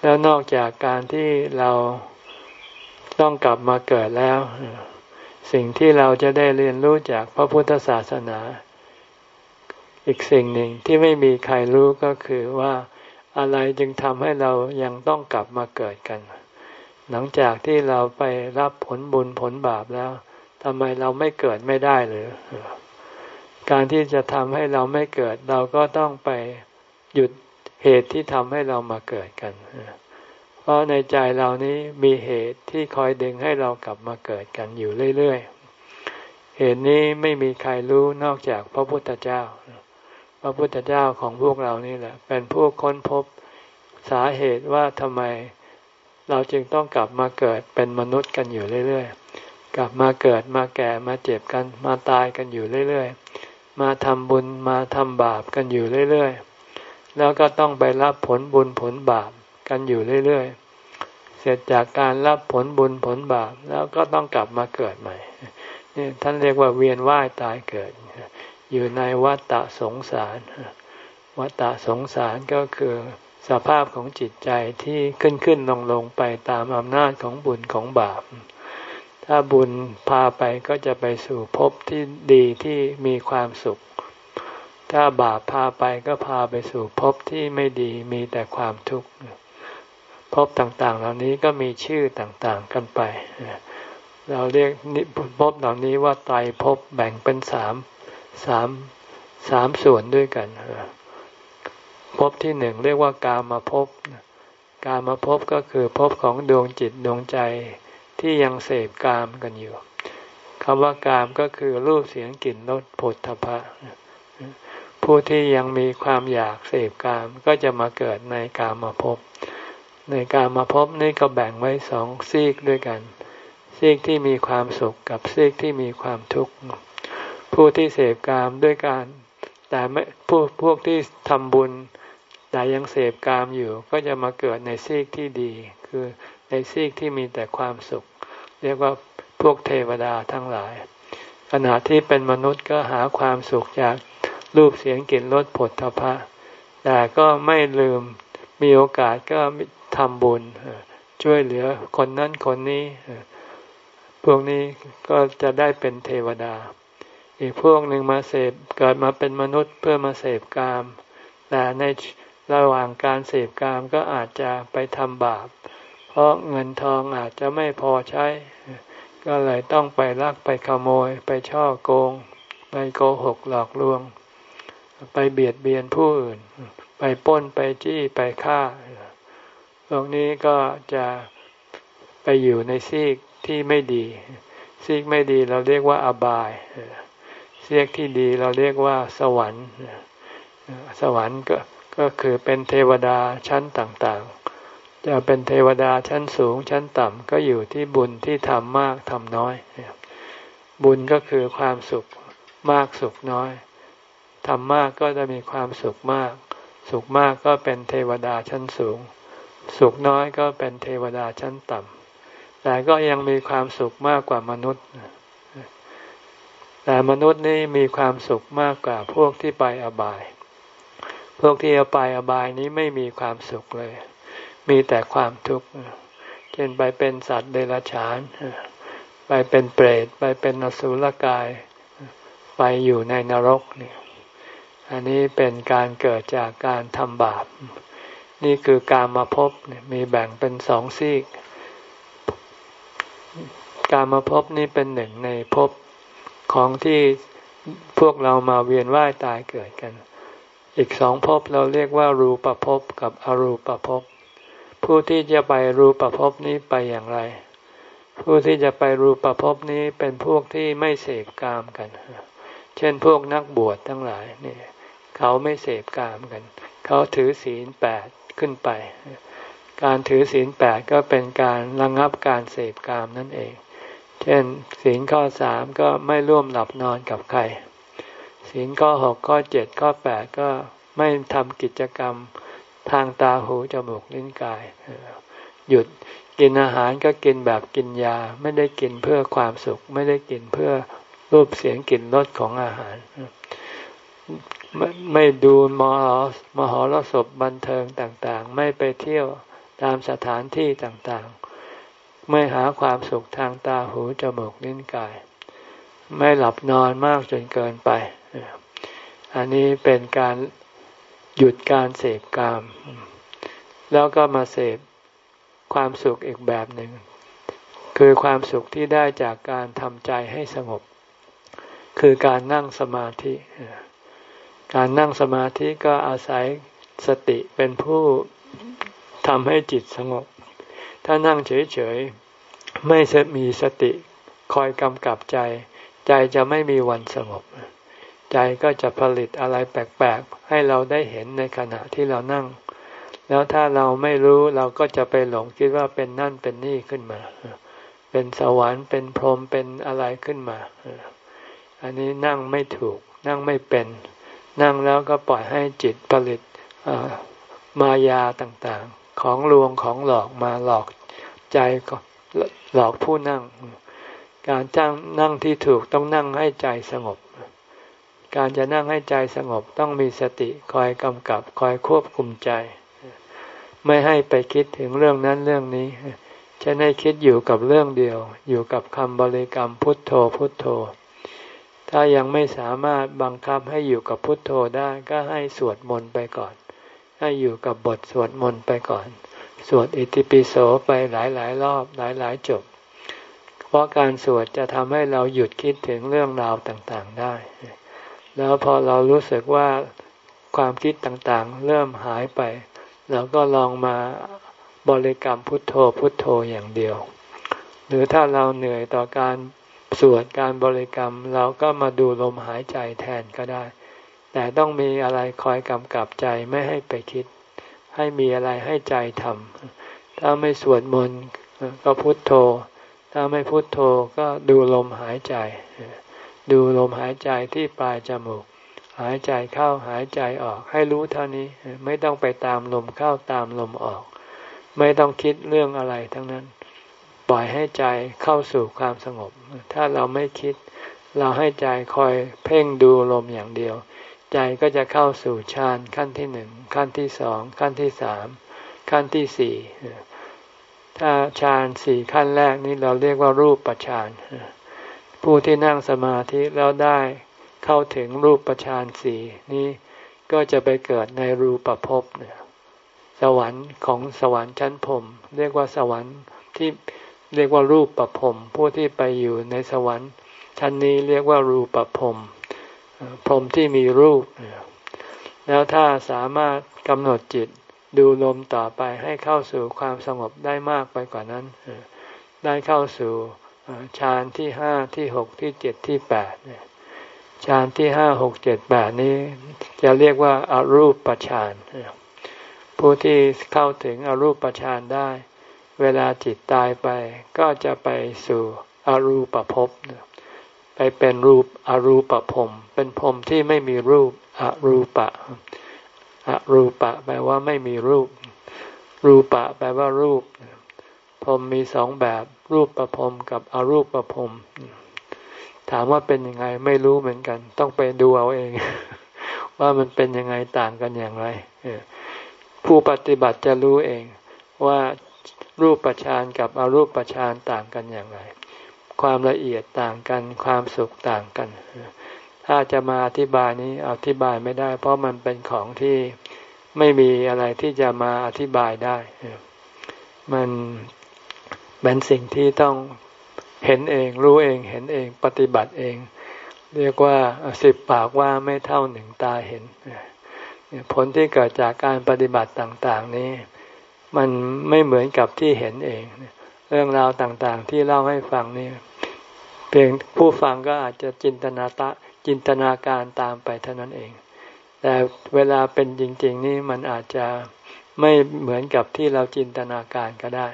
แล้วนอกจากการที่เราต้องกลับมาเกิดแล้ว สิ่งที่เราจะได้เรียนรู้จากพระพุทธศาสนา อีกสิ่งหนึ่งที่ไม่มีใครรู้ก็คือว่าอะไรจึงทำให้เรายังต้องกลับมาเกิดกัน หลังจากที่เราไปรับผลบุญผลบาปแล้ว ทำไมเราไม่เกิดไม่ได้หรือ การที่จะทำให้เราไม่เกิด เราก็ต้องไปหยุดเหตุที่ทำให้เรามาเกิดกัน เพราะในใจเรานี้มีเหตุที่คอยดึงให้เรากลับมาเกิดกันอยู่เรื่อยๆ เหตุนี้ไม่มีใครรู้นอกจากพระพุทธเจ้า พระพุทธเจ้าของพวกเรานี่แหละ เป็นผู้ค้นพบสาเหตุว่าทำไมเราจึงต้องกลับมาเกิดเป็นมนุษย์กันอยู่เรื่อยๆ กลับมาเกิดมาแก่มาเจ็บกัน มาตายกันอยู่เรื่อยๆ มาทำบุญมาทำบาปกันอยู่เรื่อยๆ แล้วก็ต้องไปรับผลบุญผลบาปกันอยู่เรื่อยๆ เสร็จจากการรับผลบุญผลบาปแล้วก็ต้องกลับมาเกิดใหม่นี่ท่านเรียกว่าเวียนว่ายตายเกิด อยู่ในวัฏฏะสงสาร วัฏฏะสงสารก็คือสภาพของจิตใจที่ขึ้นขึ้นลงลงไปตามอำนาจของบุญของบาป ถ้าบุญพาไปก็จะไปสู่ภพที่ดีที่มีความสุข ถ้าบาปพาไปก็พาไปสู่ภพที่ไม่ดีมีแต่ความทุกข์ภพต่างๆ เหล่านี้ก็มีชื่อต่างๆกันไป เราเรียกภพเหล่านี้ว่าไตรภพแบ่งเป็นสามสามสามส่วนด้วยกันภพที่หนึ่งเรียกว่ากามาภพกามาภพก็คือภพของดวงจิตดวงใจ ที่ยังเสพกามกันอยู่คำว่ากามก็คือรูปเสียงกลิ่นรสผลทพะผู้ที่ยังมีความอยากเสพกามก็จะมาเกิดในกามภพในกามาพนี่ก็แบ่งไว้สองซีกด้วยกัน ซีกที่มีความสุขกับซีกที่มีความทุกข์ผู้ที่เสพกามด้วยการ แต่ไม่พวกพวกที่ทำบุญ แต่ยังเสพกามอยู่ก็จะมาเกิดในซีกที่ดี คือ ในซีกที่มีแต่ความสุข เรียกว่าพวกเทวดาทั้งหลาย ขณะที่เป็นมนุษย์ก็หาความสุขจากรูปเสียงกลิ่นรสผลทพะ แต่ก็ไม่ลืมมีโอกาสก็ทำบุญช่วยเหลือคนนั้นคนนี้ พวกนี้ก็จะได้เป็นเทวดา อีกพวกหนึ่งมาเสพเกิดมาเป็นมนุษย์เพื่อมาเสพกาม แต่ในระหว่างการเสพกามก็อาจจะไปทำบาป ราะเงินทองอาจจะไม่พอใช้ ก็เลยต้องไปลักไปขโมย ไปช่อโกง ไปโกหกหลอกลวง ไปเบียดเบียนผู้อื่น ไปป้นไปจี้ไปฆ่าพวกนี้ก็จะไปอยู่ในซีกที่ไม่ดี ซีกไม่ดีเราเรียกว่าอบายซีกที่ดีเราเรียกว่าสวรรค์ สวรรค์ก็ก็คือเป็นเทวดาชั้นต่างๆ จะเป็นเทวดาชั้นสูงชั้นต่ำก็อยู่ที่บุญที่ทำมากทำน้อย บุญก็คือความสุขมากสุขน้อยทำมากก็จะมีความสุขมาก สุขมากก็เป็นเทวดาชั้นสูง สุขน้อยก็เป็นเทวดาชั้นต่ำแต่ก็ยังมีความสุขมากกว่ามนุษย์ แต่มนุษย์นี่มีความสุขมากกว่าพวกที่ไปอบาย พวกที่ไปอบายนี้ไม่มีความสุขเลย มีแต่ความทุกข์เช่นไปเป็นสัตว์เดรัจฉาน ไปเป็นเปรต ไปเป็นนสุลกาย ไปอยู่ในนรกเนี่ยอันนี้เป็นการเกิดจากการทำบาป นี่คือการมาพบมีแบ่งเป็นสองซีก การมาพบนี่เป็นหนึ่งในภพของที่พวกเรามาเวียนว่ายตายเกิดกัน อีกสองภพเราเรียกว่ารูปภพกับอรูปภพ ผู้ที่จะไปรูปภพนี้ไปอย่างไร ผู้ที่จะไปรูปภพนี้เป็นพวกที่ไม่เสพกามกัน เช่นพวกนักบวชทั้งหลายนี่เขาไม่เสพกามกัน เขาถือศีลแปดขึ้นไป การถือศีลแปดก็เป็นการระงับการเสพกามนั่นเอง เช่น ศีลข้อสามก็ไม่ร่วมหลับนอนกับใครศีลข้อหกข้อเจ็ดข้อแปดก็ไม่ทำกิจกรรม ทางตาหูจมูกลิ้นกาย หยุดกินอาหารก็กินแบบกินยา ไม่ได้กินเพื่อความสุข ไม่ได้กินเพื่อรูปเสียงกลิ่นรสของอาหาร ไม่ดูมหมหรสพบันเทิงต่างๆ ไม่ไปเที่ยวตามสถานที่ต่างๆ ไม่หาความสุขทางตาหูจมูกลิ้นกาย ไม่หลับนอนมากจนเกินไป อันนี้เป็นการ หยุดการเสพกาม แล้วก็มาเสพความสุขอีกแบบหนึ่ง คือความสุขที่ได้จากการทำใจให้สงบ คือการนั่งสมาธิ การนั่งสมาธิก็อาศัยสติเป็นผู้ทำให้จิตสงบ ถ้านั่งเฉยๆ ไม่มีสติคอยกำกับใจ ใจจะไม่มีวันสงบ ใจก็จะผลิตอะไรแปลกๆ ให้เราได้เห็นในขณะที่เรานั่ง แล้วถ้าเราไม่รู้เราก็จะไปหลงคิดว่าเป็นนั่นเป็นนี่ขึ้นมา เป็นสวรรค์เป็นพรหมเป็นอะไรขึ้นมา อันนี้นั่งไม่ถูก นั่งไม่เป็น นั่งแล้วก็ปล่อยให้จิตผลิตมายาต่างๆ ของลวงของหลอกมาหลอกใจหลอกผู้นั่ง การจ้างนั่งที่ถูกต้องนั่งให้ใจสงบ การจะนั่งให้ใจสงบต้องมีสติคอยกำกับคอยควบคุมใจ ไม่ให้ไปคิดถึงเรื่องนั้นเรื่องนี้จะให้คิดอยู่กับเรื่องเดียว อยู่กับคำบริกรรมพุทโธพุทโธ ถ้ายังไม่สามารถบังคับให้อยู่กับพุทโธได้ก็ให้สวดมนต์ไปก่อน ให้อยู่กับบทสวดมนต์ไปก่อน สวดอิติปิโสไปหลายหลายรอบหลายหลายจบ เพราะการสวดจะทำให้เราหยุดคิดถึงเรื่องราวต่างๆได้ แล้วพอเรารู้สึกว่าความคิดต่างๆ เริ่มหายไป เราก็ลองมาบริกรรมพุทโธพุทโธอย่างเดียว หรือถ้าเราเหนื่อยต่อการสวดการบริกรรม เราก็มาดูลมหายใจแทนก็ได้ แต่ต้องมีอะไรคอยกำกับใจไม่ให้ไปคิด ให้มีอะไรให้ใจทำถ้าไม่สวดมนต์ก็พุทโธ ถ้าไม่พุทโธก็ดูลมหายใจ ดูลมหายใจที่ปลายจมูก หายใจเข้าหายใจออก ให้รู้เท่านี้ไม่ต้องไปตามลมเข้าตามลมออก ไม่ต้องคิดเรื่องอะไรทั้งนั้น ปล่อยให้ใจเข้าสู่ความสงบ ถ้าเราไม่คิด เราให้ใจคอยเพ่งดูลมอย่างเดียว ใจก็จะเข้าสู่ฌานขั้นที่หนึ่งขั้นที่สองขั้นที่สามขั้นที่สี่ถ้าฌานสี่ขั้นแรกนี้เราเรียกว่ารูปปัจฌาน ผู้ที่นั่งสมาธิแล้วได้เข้าถึงรูปปัจฌานสี่นี้ก็จะไปเกิดในรูปภพเนี่ยสวรรค์ของสวรรค์ชั้นพรมเรียกว่าสวรรค์ที่เรียกว่ารูปประพรมผู้ที่ไปอยู่ในสวรรค์ ชั้นนี้เรียกว่ารูปประพรมพรมที่มีรูป แล้วถ้าสามารถกำหนดจิตดูลมต่อไปให้เข้าสู่ความสงบได้มากไปกว่านั้น ได้เข้าสู่ ฌานที่ห้าที่หกที่เจ็ดที่แปดฌานที่ห้าหกเจ็ดแปดนี้ จะเรียกว่าอารูปปฌานผู้ที่เข้าถึงอรูปฌานได้ เวลาจิตตายไป ก็จะไปสู่อรูปภพไปเป็นรูปอรูปภพเป็นภพที่ไม่มีรูปอรูปะอรูปะ แปลว่าไม่มีรูป รูปะ แปลว่ารูปพรมมีสองแบบ รูปประพรมกับอรูปประพรมถามว่าเป็นยังไงไม่รู้เหมือนกัน ต้องไปดูเอาเอง ว่ามันเป็นยังไงต่างกันอย่างไรผู้ปฏิบัติจะรู้เองว่ารูปประชานกับอรูปประชานต่างกันอย่างไร ความละเอียดต่างกัน ความสุขต่างกัน ถ้าจะมาอธิบายนี้อธิบายไม่ได้ เพราะมันเป็นของที่ไม่มีอะไรที่จะมาอธิบายได้ มัน เป็นสิ่งที่ต้องเห็นเองรู้เองเห็นเองปฏิบัติเอง เรียกว่าสิบปากว่าไม่เท่าหนึ่งตาเห็นผลที่เกิดจากการปฏิบัติต่างๆนี้ มันไม่เหมือนกับที่เห็นเอง เรื่องราวต่างๆที่เล่าให้ฟังนี่เพียงผู้ฟังก็อาจจะจินตนาตะจินตนาการตามไปเท่านั้นเอง แต่เวลาเป็นจริง ๆ นี่มันอาจจะไม่เหมือนกับที่เราจินตนาการก็ได้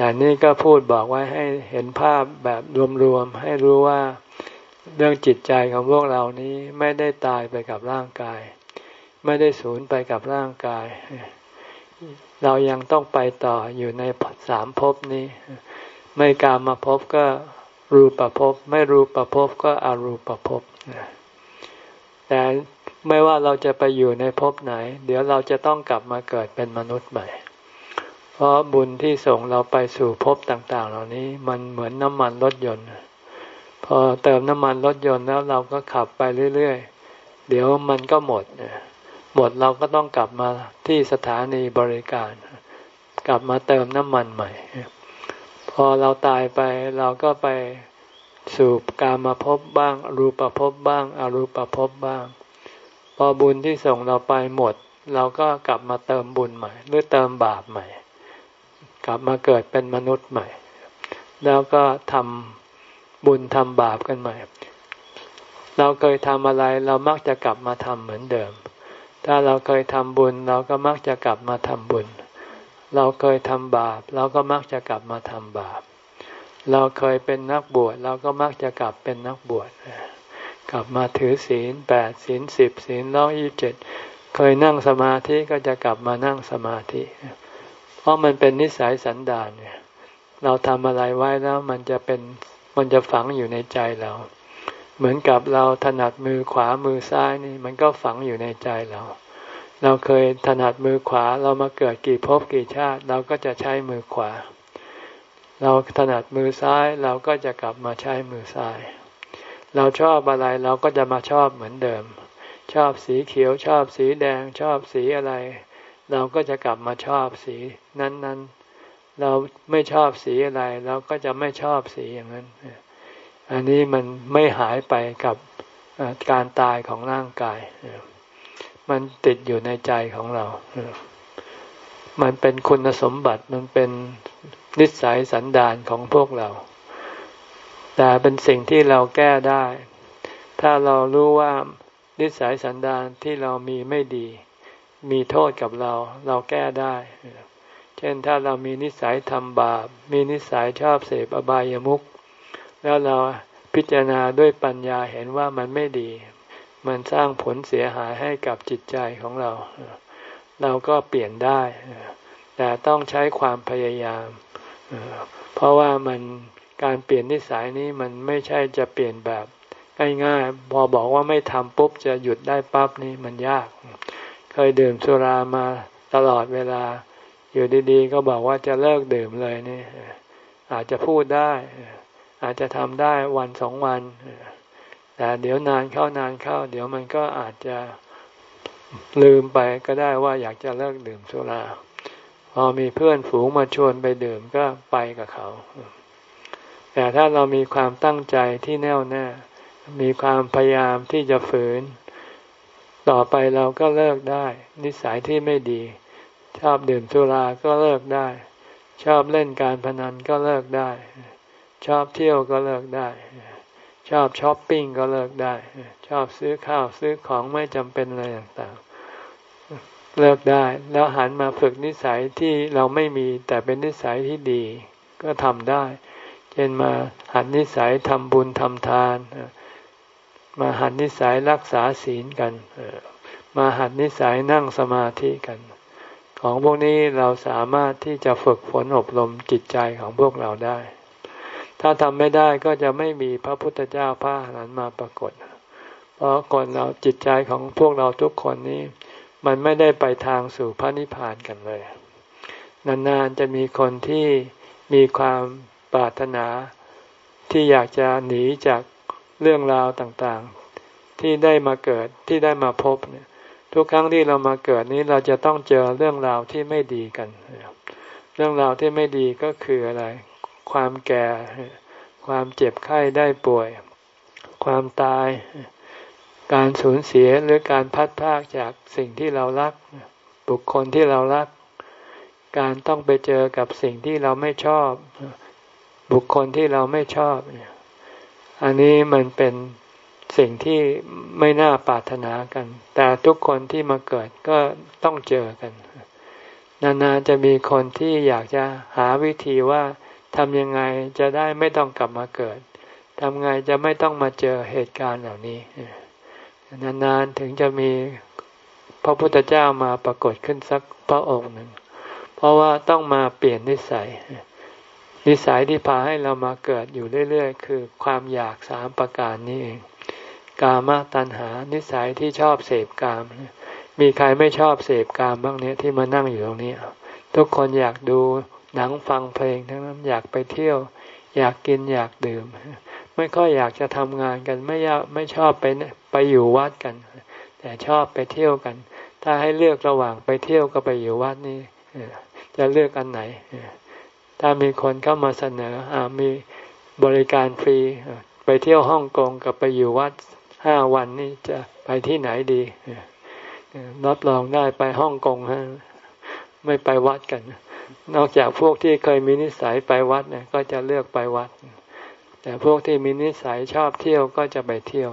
แต่นี่ก็พูดบอกไว้ให้เห็นภาพแบบรวมๆให้รู้ว่าเรื่องจิตใจของพวกเรานี้ไม่ได้ตายไปกับร่างกาย ไม่ได้สูญไปกับร่างกาย เรายังต้องไปต่ออยู่ในสามภพนี้ ไม่การมาพบก็รูปภพไม่รูปภพก็อรูปภพแต่ไม่ว่าเราจะไปอยู่ในภพไหน เดี๋ยวเราจะต้องกลับมาเกิดเป็นมนุษย์ใหม่ เพราะบุญที่ส่งเราไปสู่ภพต่าง ๆ เหล่านี้ มันเหมือนน้ำมันรถยนต์ พอเติมน้ำมันรถยนต์แล้วเราก็ขับไปเรื่อยๆ เดี๋ยวมันก็หมด หมดเราก็ต้องกลับมาที่สถานีบริการ กลับมาเติมน้ำมันใหม่ พอเราตายไปเราก็ไปสู่กามาพบบ้าง รูปภพบ้าง อรูปภพบ้าง พอบุญที่ส่งเราไปหมด เราก็กลับมาเติมบุญใหม่ หรือเติมบาปใหม่ กลับมาเกิดเป็นมนุษย์ใหม่ แล้วก็ทำบุญทำบาปกันใหม่ เราเคยทำอะไรเรามักจะกลับมาทำเหมือนเดิม ถ้าเราเคยทำบุญเราก็มักจะกลับมาทำบุญ เราเคยทำบาปเราก็มักจะกลับมาทำบาป เราเคยเป็นนักบวชเราก็มักจะกลับเป็นนักบวชกลับมาถือศีลแปดศีลสิบศีลร้อยยี่สิบเจ็ดเคยนั่งสมาธิก็จะกลับมานั่งสมาธิ ราะมันเป็นนิสัยสันดานเนี่ย เราทำอะไรไว้แล้วมันจะเป็นมันจะฝังอยู่ในใจเรา เหมือนกับเราถนัดมือขวามือซ้ายนี่ มันก็ฝังอยู่ในใจเรา เราเคยถนัดมือขวาเรามาเกิดกี่ภพกี่ชาติ เราก็จะใช้มือขวา เราถนัดมือซ้ายเราก็จะกลับมาใช้มือซ้าย เราชอบอะไรเราก็จะมาชอบเหมือนเดิม ชอบสีเขียวชอบสีแดงชอบสีอะไร เราก็จะกลับมาชอบสีนั้นๆ เราไม่ชอบสีอะไร เราก็จะไม่ชอบสีอย่างนั้น อันนี้มันไม่หายไปกับการตายของร่างกาย มันติดอยู่ในใจของเรา มันเป็นคุณสมบัติ มันเป็นนิสัยสันดานของพวกเรา แต่เป็นสิ่งที่เราแก้ได้ ถ้าเรารู้ว่านิสัยสันดานที่เรามีไม่ดี มีโทษกับเราเราแก้ได้ เช่นถ้าเรามีนิสัยทำบาป มีนิสัยชอบเสพอบายามุขแล้วเราพิจารณาด้วยปัญญาเห็นว่ามันไม่ดี มันสร้างผลเสียหายให้กับจิตใจของเรา เราก็เปลี่ยนได้ แต่ต้องใช้ความพยายาม เพราะว่ามันการเปลี่ยนนิสัยนี้มันไม่ใช่จะเปลี่ยนแบบง่ายๆพอบอกว่าไม่ทำปุ๊บจะหยุดได้ปั๊บนี่มันยาก ยดื่มสุรามาตลอดเวลา อยู่ดีๆ ก็บอกว่าจะเลิกดื่มเลยนี่ อาจจะพูดได้ อาจจะทำได้วันสองวัน แต่เดี๋ยวนานเข้านานเข้า เดี๋ยวมันก็อาจจะลืมไปก็ได้ว่าอยากจะเลิกดื่มสุราพอมีเพื่อนฝูงมาชวนไปดื่มก็ไปกับเขา แต่ถ้าเรามีความตั้งใจที่แน่วแน่ มีความพยายามที่จะฝืน ต่อไปเราก็เลิกได้ นิสัยที่ไม่ดี ชอบดื่มสุราก็เลิกได้ ชอบเล่นการพนันก็เลิกได้ ชอบเที่ยวก็เลิกได้ ชอบช้อปปิ้งก็เลิกได้ ชอบซื้อข้าวซื้อของไม่จำเป็นอะไรต่างๆ เลิกได้ แล้วหันมาฝึกนิสัยที่เราไม่มีแต่เป็นนิสัยที่ดีก็ทำได้ เช่นมาหัดนิสัยทำบุญทำทาน มาหัดนิสัยรักษาศีลกัน มาหัดนิสัยนั่งสมาธิกัน ของพวกนี้เราสามารถที่จะฝึกฝนอบรมจิตใจของพวกเราได้ ถ้าทำไม่ได้ก็จะไม่มีพระพุทธเจ้าพระอรหันต์มาปรากฏ เพราะคนเราจิตใจของพวกเราทุกคนนี้ มันไม่ได้ไปทางสู่พระนิพพานกันเลย นานๆจะมีคนที่มีความปรารถนาที่อยากจะหนีจาก เรื่องราวต่างๆ ที่ได้มาเกิดที่ได้มาพบเนี่ยทุกครั้งที่เรามาเกิดนี้เราจะต้องเจอเรื่องราวที่ไม่ดีกัน เรื่องราวที่ไม่ดีก็คืออะไร ความแก่ ความเจ็บไข้ได้ป่วย ความตาย การสูญเสียหรือการพัดพากจากสิ่งที่เรารัก บุคคลที่เรารัก การต้องไปเจอกับสิ่งที่เราไม่ชอบ บุคคลที่เราไม่ชอบ อันนี้มันเป็นสิ่งที่ไม่น่าปรารถนากัน แต่ทุกคนที่มาเกิดก็ต้องเจอกัน นานๆจะมีคนที่อยากจะหาวิธีว่าทำยังไงจะได้ไม่ต้องกลับมาเกิดทำไงจะไม่ต้องมาเจอเหตุการณ์เหล่านี้ นานๆถึงจะมีพระพุทธเจ้ามาปรากฏขึ้นสักพระองค์หนึ่ง เพราะว่าต้องมาเปลี่ยนนิสัย นิสัยที่พาให้เรามาเกิดอยู่เรื่อยๆ คือความอยากสามประการนี้เอง กามตัณหา นิสัยที่ชอบเสพกาม มีใครไม่ชอบเสพกามบ้างเนี้ยที่มานั่งอยู่ตรงนี้ ทุกคนอยากดูหนังฟังเพลงทั้งนั้นอยากไปเที่ยว อยากกินอยากดื่ม ไม่ค่อยอยากจะทำงานกันไม่ยากไม่ชอบไปไปอยู่วัดกัน แต่ชอบไปเที่ยวกัน ถ้าให้เลือกระหว่างไปเที่ยวกับไปอยู่วัดนี่จะเลือกอันไหน ถ้ามีคนเข้ามาเสนออมีบริการฟรีไปเที่ยวฮ่องกงกับไปอยู่วัดห้าวันนี้จะไปที่ไหนดีรับรองได้ไปฮ่องกงฮะไม่ไปวัดกัน นอกจากพวกที่เคยมีนิสัยไปวัดเนี่ยก็จะเลือกไปวัด แต่พวกที่มีนิสัยชอบเที่ยวก็จะไปเที่ยว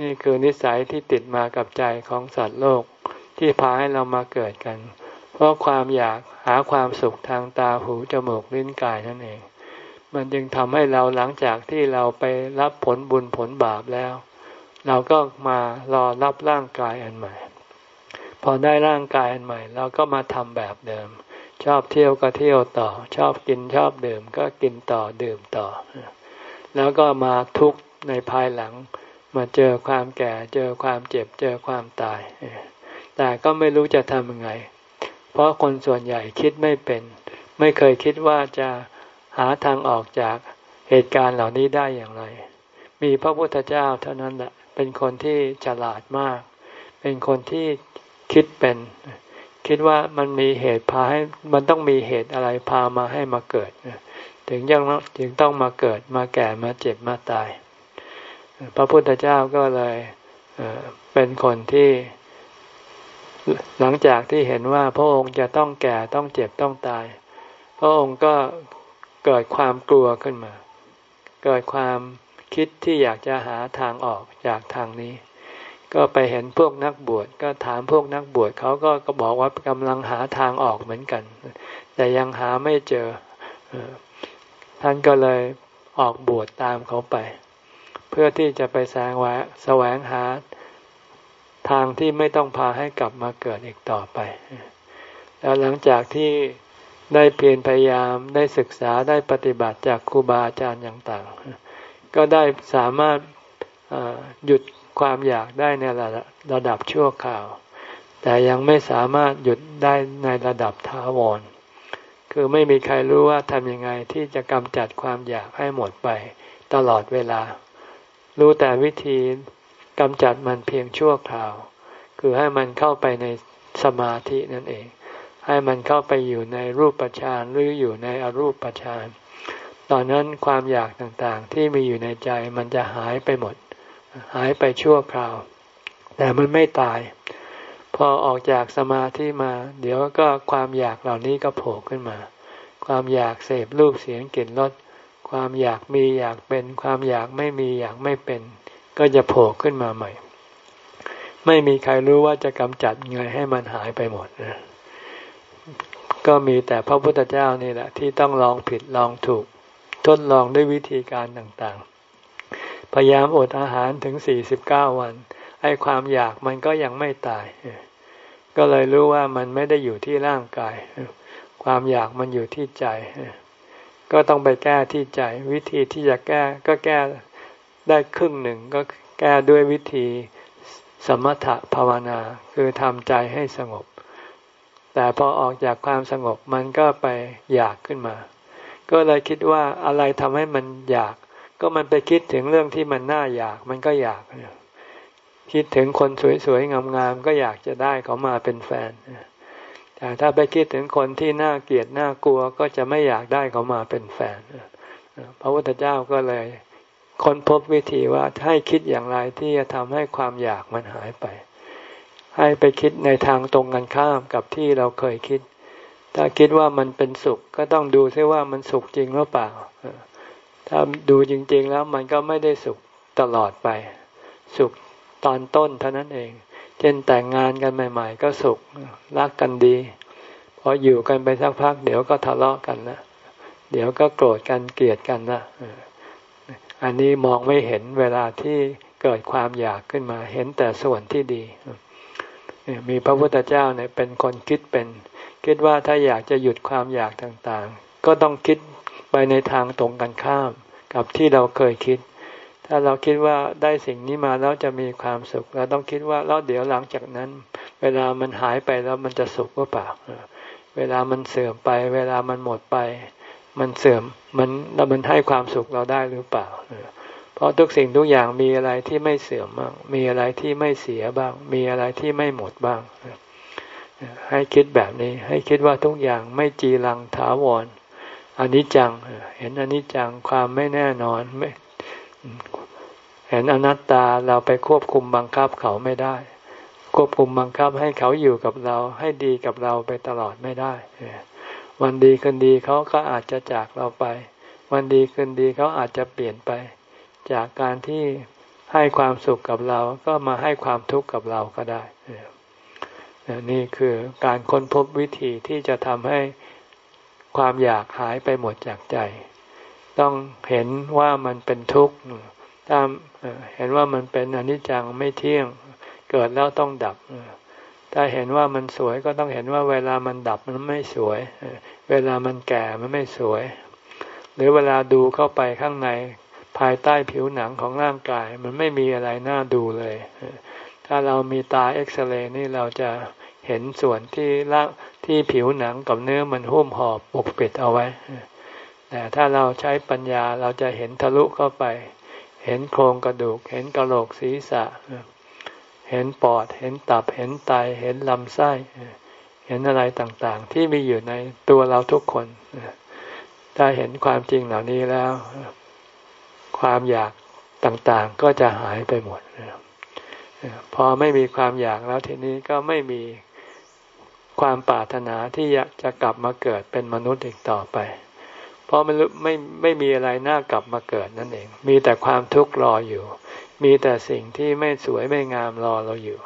นี่คือนิสัยที่ติดมากับใจของสัตว์โลกที่พาให้เรามาเกิดกัน เพราะความอยากหาความสุขทางตาหูจมูกลิ้นกายนั่นเอง มันจึงทำให้เราหลังจากที่เราไปรับผลบุญผลบาปแล้ว เราก็มารอรับร่างกายอันใหม่ พอได้ร่างกายอันใหม่ เราก็มาทำแบบเดิม ชอบเที่ยวก็เที่ยวต่อ ชอบกินชอบดื่มก็กินต่อดื่มต่อ แล้วก็มาทุกข์ในภายหลัง มาเจอความแก่ เจอความเจ็บ เจอความตาย แต่ก็ไม่รู้จะทำยังไง ราะคนส่วนใหญ่คิดไม่เป็น ไม่เคยคิดว่าจะหาทางออกจากเหตุการณ์เหล่านี้ได้อย่างไร มีพระพุทธเจ้าเท่านั้นแหละเป็นคนที่ฉลาดมาก เป็นคนที่คิดเป็น คิดว่ามันมีเหตุพาให้มันต้องมีเหตุอะไรพามาให้มาเกิดถึงยังถึงต้องมาเกิดมาแก่มาเจ็บมาตาย พระพุทธเจ้าก็เลยเป็นคนที่ หลังจากที่เห็นว่าพระองค์จะต้องแก่ต้องเจ็บต้องตาย พระองค์ก็เกิดความกลัวขึ้นมา เกิดความคิดที่อยากจะหาทางออกจากทางนี้ ก็ไปเห็นพวกนักบวชก็ถามพวกนักบวชเขาก็ก็บอกว่ากำลังหาทางออกเหมือนกัน แต่ยังหาไม่เจอท่านก็เลยออกบวชตามเขาไป เพื่อที่จะไปแสวงวแสวงหา ทางที่ไม่ต้องพาให้กลับมาเกิดอีกต่อไป แล้วหลังจากที่ได้เพียรพยายามได้ศึกษาได้ปฏิบัติจากครูบาอาจารย์อย่างต่าง ก็ได้สามารถหยุดความอยากได้ในระดับระดับชั่วคราว แต่ยังไม่สามารถหยุดได้ในระดับถาวร คือไม่มีใครรู้ว่าทำยังไงที่จะกำจัดความอยากให้หมดไปตลอดเวลา รู้แต่วิธี กำจัดมันเพียงชั่วคราว คือให้มันเข้าไปในสมาธินั่นเอง ให้มันเข้าไปอยู่ในรูปฌานหรืออยู่ในอรูปฌานตอนนั้นความอยากต่างๆ ที่มีอยู่ในใจมันจะหายไปหมด หายไปชั่วคราว แต่มันไม่ตาย พอออกจากสมาธิมา เดี๋ยวก็ความอยากเหล่านี้ก็โผล่ขึ้นมา ความอยากเสพรูปเสียงกลิ่นรสความอยากมีอยากเป็น ความอยากไม่มีอยากไม่เป็น ก็จะโผล่ขึ้นมาใหม่ ไม่มีใครรู้ว่าจะกำจัดไงให้มันหายไปหมดนะก็มีแต่พระพุทธเจ้านี่แหละ ที่ต้องลองผิดลองถูก ทดลองด้วยวิธีการต่างๆ พยายามอดอาหารถึงสี่สิบเก้าวันไอ้ความอยากมันก็ยังไม่ตาย ก็เลยรู้ว่ามันไม่ได้อยู่ที่ร่างกาย ความอยากมันอยู่ที่ใจ ก็ต้องไปแก้ที่ใจ วิธีที่จะแก้ก็แก้ ได้ครึ่งหนึ่งก็แก้ด้วยวิธีสมถะภาวนา คือทำใจให้สงบ แต่พอออกจากความสงบมันก็ไปอยากขึ้นมา ก็เลยคิดว่าอะไรทำให้มันอยาก ก็มันไปคิดถึงเรื่องที่มันน่าอยากมันก็อยาก คิดถึงคนสวยๆงามๆก็อยากจะได้เขามาเป็นแฟนแต่ถ้าไปคิดถึงคนที่น่าเกลียดน่ากลัวก็จะไม่อยากได้เขามาเป็นแฟน พระพุทธเจ้าก็เลย ค้นพบวิธีว่าให้คิดอย่างไรที่จะทำให้ความอยากมันหายไป ให้ไปคิดในทางตรงกันข้ามกับที่เราเคยคิด ถ้าคิดว่ามันเป็นสุข ก็ต้องดูซิว่ามันสุขจริงหรือเปล่า ถ้าดูจริง ๆ แล้วมันก็ไม่ได้สุขตลอดไป สุขตอนต้นเท่านั้นเอง เช่นแต่งงานกันใหม่ ๆ ก็สุขรักกันดี พออยู่กันไปสักพัก เดี๋ยวก็ทะเลาะกันนะเดี๋ยวก็โกรธกันเกลียดกันนะ อันนี้มองไม่เห็นเวลาที่เกิดความอยากขึ้นมา เห็นแต่ส่วนที่ดีมีพระพุทธเจ้าเนี่ยเป็นคนคิดเป็น คิดว่าถ้าอยากจะหยุดความอยากต่างๆ ก็ต้องคิดไปในทางตรงกันข้าม กับที่เราเคยคิด ถ้าเราคิดว่าได้สิ่งนี้มาแล้วจะมีความสุขเราต้องคิดว่าแล้วเดี๋ยวหลังจากนั้น เวลามันหายไปแล้วมันจะสุขหรือเปล่า เวลามันเสื่อมไป เวลามันหมดไป มันเสื่อมมันแล้วมันให้ความสุขเราได้หรือเปล่าเพราะทุกสิ่งทุกอย่างมีอะไรที่ไม่เสื่อมบ้าง มีอะไรที่ไม่เสียบ้าง มีอะไรที่ไม่หมดบ้างให้คิดแบบนี้ ให้คิดว่าทุกอย่างไม่จีรังถาวรอันนี้จัง เห็นอันนี้จังความไม่แน่นอนไม่เห็นอนัตตาเราไปควบคุมบังคับเขาไม่ได้ ควบคุมบังคับให้เขาอยู่กับเรา ให้ดีกับเราไปตลอดไม่ได้ วันดีคืนดีเขาก็อาจจะจากเราไป วันดีคืนดีเขาอาจจะเปลี่ยนไป จากการที่ให้ความสุขกับเราก็มาให้ความทุกข์กับเราก็ได้ นี่คือการค้นพบวิธีที่จะทำให้ความอยากหายไปหมดจากใจ ต้องเห็นว่ามันเป็นทุกข์ถ้าเห็นว่ามันเป็นอนิจจังไม่เที่ยง เกิดแล้วต้องดับ ถ้าเห็นว่ามันสวยก็ต้องเห็นว่าเวลามันดับมันไม่สวย เวลามันแก่มันไม่สวย หรือเวลาดูเข้าไปข้างในภายใต้ผิวหนังของร่างกาย มันไม่มีอะไรน่าดูเลย ถ้าเรามีตาเอ็กซเรย์นี่เราจะเห็นส่วนที่ละที่ผิวหนังกับเนื้อมันหุ้มห่อปกปิดเอาไว้ แต่ถ้าเราใช้ปัญญาเราจะเห็นทะลุเข้าไป เห็นโครงกระดูก เห็นกระโหลกศีรษะ เห็นปอด เห็นตับ เห็นไต เห็นลำไส้ เห็นอะไรต่างๆ ที่มีอยู่ในตัวเราทุกคน ถ้าเห็นความจริงเหล่านี้แล้ว ความอยากต่างๆ ก็จะหายไปหมด พอไม่มีความอยากแล้วทีนี้ก็ไม่มีความปรารถนาที่อยากจะกลับมาเกิดเป็นมนุษย์อีกต่อไป เพราะมันไม่ไม่มีอะไรน่ากลับมาเกิดนั่นเอง มีแต่ความทุกข์รออยู่ มีแต่สิ่งที่ไม่สวยไม่งามรอเราอยู่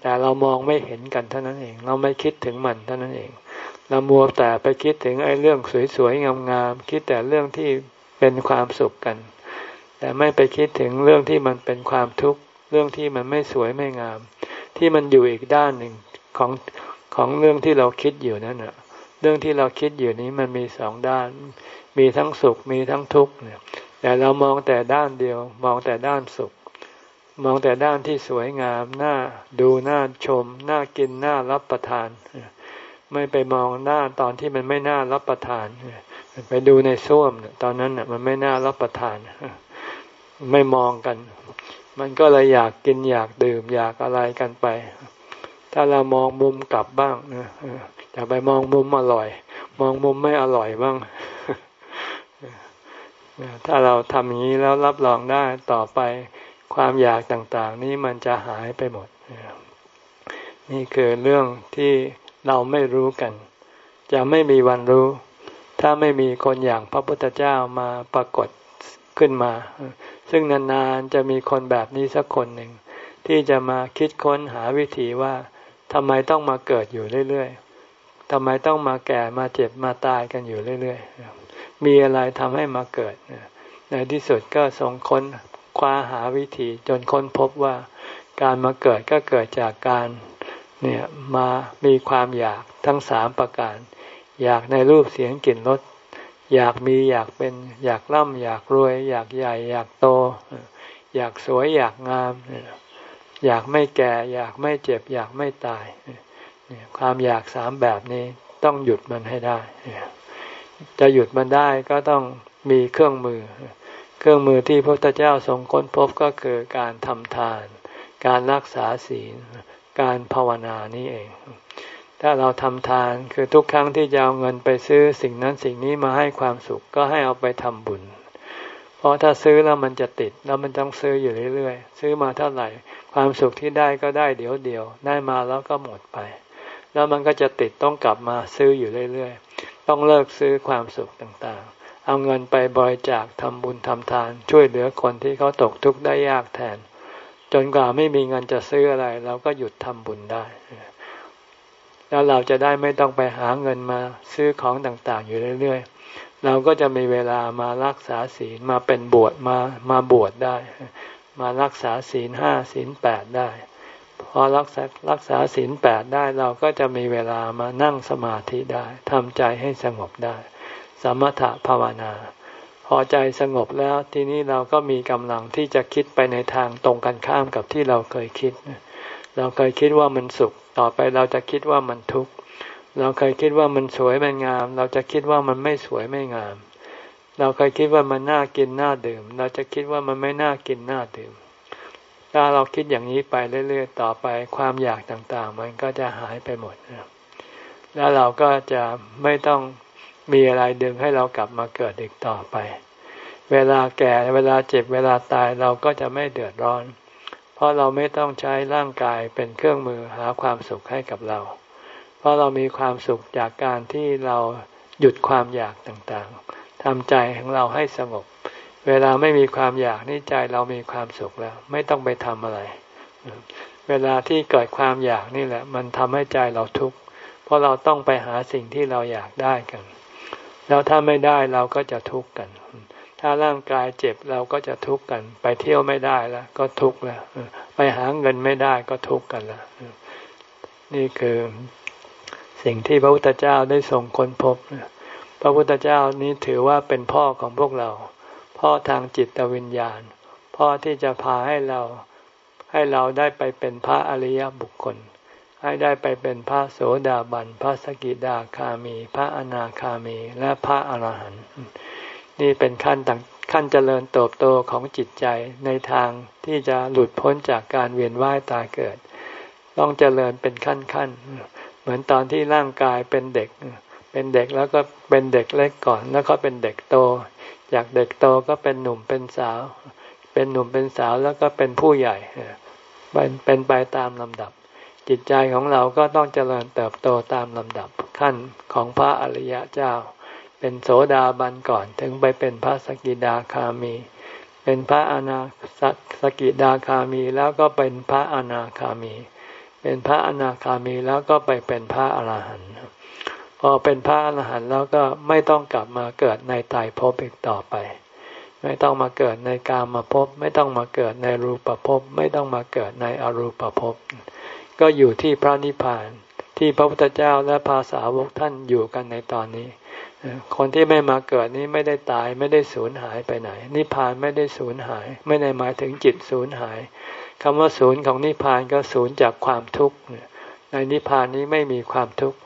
แต่เรามองไม่เห็นกันเท่านั้นเอง เราไม่คิดถึงมันเท่านั้นเอง เรามัวแต่ไปคิดถึงไอ้เรื่องสวยๆงามๆคิดแต่เรื่องที่เป็นความสุขกัน แต่ไม่ไปคิดถึงเรื่องที่มันเป็นความทุกข์เรื่องที่มันไม่สวยไม่งาม ที่มันอยู่อีกด้านหนึ่งของของเรื่องที่เราคิดอยู่นั่นนะเรื่องที่เราคิดอยู่นี้มันมีสองด้าน มีทั้งสุขมีทั้งทุกข์เนี่ยแต่เรามองแต่ด้านเดียว มองแต่ด้านสุข มองแต่ด้านที่สวยงามน่าดูน่าชมน่ากินน่ารับประทาน ไม่ไปมองหน้าตอนที่มันไม่น่ารับประทาน ไปดูในส้วมตอนนั้นมันไม่น่ารับประทาน ไม่มองกัน มันก็เลยอยากกินอยากดื่มอยากอะไรกันไป ถ้าเรามองมุมกลับบ้างนะอย่าไปมองมุมอร่อย มองมุมไม่อร่อยบ้างถ้าเราทำอย่างนี้แล้วรับรองได้ต่อไป ความอยากต่างๆ นี้มันจะหายไปหมด นี่คือเรื่องที่เราไม่รู้กัน จะไม่มีวันรู้ ถ้าไม่มีคนอย่างพระพุทธเจ้ามาปรากฏขึ้นมา ซึ่งนานๆจะมีคนแบบนี้สักคนหนึ่ง ที่จะมาคิดค้นหาวิธีว่าทำไมต้องมาเกิดอยู่เรื่อยๆทำไมต้องมาแก่มาเจ็บมาตายกันอยู่เรื่อยๆมีอะไรทำให้มาเกิด ในที่สุดก็ส่งค้น คว้าหาวิธีจนค้นพบว่าการมาเกิดก็เกิดจากการเนี่ยมามีความอยากทั้งสามประการ อยากในรูปเสียงกลิ่นรสอยากมีอยากเป็นอยากร่ำอยากรวย อยากใหญ่ อยากโต อยากสวยอยากงาม อยากไม่แก่ อยากไม่เจ็บ อยากไม่ตายความอยากสามแบบนี้ต้องหยุดมันให้ได้ จะหยุดมันได้ก็ต้องมีเครื่องมือ เครื่องมือที่พระพุทธเจ้าทรงค้นพบก็คือการทำทาน การรักษาศีล การภาวนานี่เอง ถ้าเราทำทานคือทุกครั้งที่จะเอาเงินไปซื้อสิ่งนั้นสิ่งนี้มาให้ความสุขก็ให้เอาไปทำบุญ เพราะถ้าซื้อแล้วมันจะติดแล้วมันต้องซื้ออยู่เรื่อยๆ ซื้อมาเท่าไหร่ ความสุขที่ได้ก็ได้เดี๋ยวเดียวได้มาแล้วก็หมดไป แล้วมันก็จะติดต้องกลับมาซื้ออยู่เรื่อยๆ ต้องเลิกซื้อความสุขต่างๆ เอาเงินไปบริจาคทำบุญทำทาน ช่วยเหลือคนที่เขาตกทุกข์ได้ยากแทน จนกว่าไม่มีเงินจะซื้ออะไร เราก็หยุดทำบุญได้ แล้วเราจะได้ไม่ต้องไปหาเงินมาซื้อของต่างๆ อยู่เรื่อย ๆ เราก็จะมีเวลามารักษาศีลมาเป็นบวชมามาบวชได้ มารักษาศีลห้าศีลแปดได้พอรักษารักษาศีลแปดได้เราก็จะมีเวลามานั่งสมาธิได้ทำใจให้สงบได้ สมถะภาวนา พอใจสงบแล้วทีนี้เราก็มีกำลังที่จะคิดไปในทางตรงกันข้ามกับที่เราเคยคิด เราเคยคิดว่ามันสุข ต่อไปเราจะคิดว่ามันทุกข์เราเคยคิดว่ามันสวยมันงาม เราจะคิดว่ามันไม่สวยไม่งาม เราเคยคิดว่ามันน่ากินน่าดื่ม เราจะคิดว่ามันไม่น่ากินน่าดื่ม ถ้าเราคิดอย่างนี้ไปเรื่อยๆต่อไปความอยากต่างๆ มันก็จะหายไปหมดแล้วเราก็จะไม่ต้อง มีอะไรดึงให้เรากลับมาเกิดอีกต่อไป เวลาแก่เวลาเจ็บเวลาตายเราก็จะไม่เดือดร้อน เพราะเราไม่ต้องใช้ร่างกายเป็นเครื่องมือหาความสุขให้กับเรา เพราะเรามีความสุขจากการที่เราหยุดความอยากต่างๆทำใจของเราให้สงบ เวลาไม่มีความอยากนี่ใจเรามีความสุขแล้ว ไม่ต้องไปทำอะไร เวลาที่เกิดความอยากนี่แหละ มันทำให้ใจเราทุกข์เพราะเราต้องไปหาสิ่งที่เราอยากได้กัน แล้วถ้าไม่ได้เราก็จะทุกข์กัน ถ้าร่างกายเจ็บเราก็จะทุกข์กัน ไปเที่ยวไม่ได้แล้วก็ทุกข์แล้วไปหาเงินไม่ได้ก็ทุกข์กันแล้วนี่คือสิ่งที่พระพุทธเจ้าได้ทรงค้นพบ พระพุทธเจ้านี้ถือว่าเป็นพ่อของพวกเรา พ่อทางจิตวิญญาณ พ่อที่จะพาให้เราให้เราได้ไปเป็นพระอริยบุคคล ให้ได้ไปเป็นพระโสดาบัน พระสกิดาคามี พระอนาคามี และพระอรหันต์นี่เป็นขั้นต่างขั้นเจริญเติบโตของจิตใจในทางที่จะหลุดพ้นจากการเวียนว่ายตายเกิด ต้องเจริญเป็นขั้นขั้นเหมือนตอนที่ร่างกายเป็นเด็ก เป็นเด็กแล้วก็เป็นเด็กเล็กก่อน แล้วก็เป็นเด็กโต จากเด็กโตก็เป็นหนุ่มเป็นสาว เป็นหนุ่มเป็นสาวแล้วก็เป็นผู้ใหญ่เป็นเป็นไปตามลำดับ จิตใจของเราก็ต้องเจริญเติบโตตามลำดับขั้นของพระอริยเจ้า เป็นโสดาบันก่อนถึงไปเป็นพระสกิดาคามี เป็นพระอนาสกิดาคามีแล้วก็เป็นพระอนาคามี เป็นพระอนาคามีแล้วก็ไปเป็นพระอรหันต์พอเป็นพระอรหันต์แล้วก็ไม่ต้องกลับมาเกิดในตายภพอีกต่อไป ไม่ต้องมาเกิดในกามาภพไม่ต้องมาเกิดในรูปภพไม่ต้องมาเกิดในอรูปภพ ก็อยู่ที่พระนิพพาน ที่พระพุทธเจ้าและภาษาวกท่านอยู่กันในตอนนี้ คนที่ไม่มาเกิดนี้ไม่ได้ตายไม่ได้สูญหายไปไหน นิพพานไม่ได้สูญหาย ไม่ได้หมายถึงจิตสูญหายคำว่าศูนย์ของนิพพานก็ศูนย์จากความทุกข์ในนิพพานนี้ไม่มีความทุกข์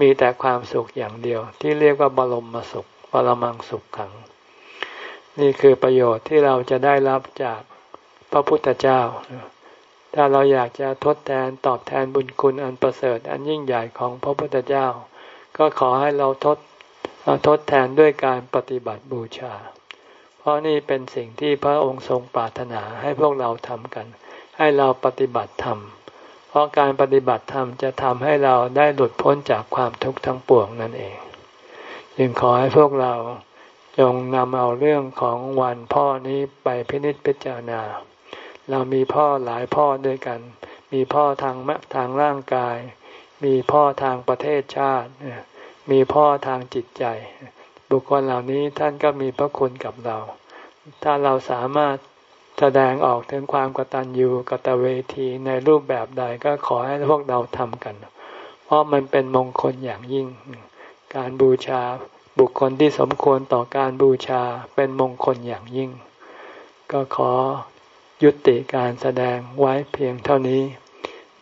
มีแต่ความสุขอย่างเดียว ที่เรียกว่าบรมมาสุขปรมังสุขขัง นี่คือประโยชน์ที่เราจะได้รับจากพระพุทธเจ้า ถ้าเราอยากจะทดแทนตอบแทนบุญคุณอันประเสริฐอันยิ่งใหญ่ของพระพุทธเจ้า ก็ขอให้เราทดทดแทนด้วยการปฏิบัติบูชา เพราะนี่เป็นสิ่งที่พระองค์ทรงปรารถนาให้พวกเราทำกัน ให้เราปฏิบัติธรรม เพราะการปฏิบัติธรรมจะทำให้เราได้หลุดพ้นจากความทุกข์ทั้งปวงนั่นเอง จึงขอให้พวกเราจงนำเอาเรื่องของวันพ่อนี้ไปพินิจพิจารณา เรามีพ่อหลายพ่อด้วยกัน มีพ่อทางทางร่างกาย มีพ่อทางประเทศชาติ มีพ่อทางจิตใจ บุคคลเหล่านี้ท่านก็มีพระคุณกับเรา ถ้าเราสามารถแสดงออกถึงความกตัญญูกตเวทีในรูปแบบใดก็ขอให้พวกเราทำกัน เพราะมันเป็นมงคลอย่างยิ่ง การบูชาบุคคลที่สมควรต่อการบูชาเป็นมงคลอย่างยิ่ง ก็ขอ ยุติการแสดงไว้เพียงเท่านี้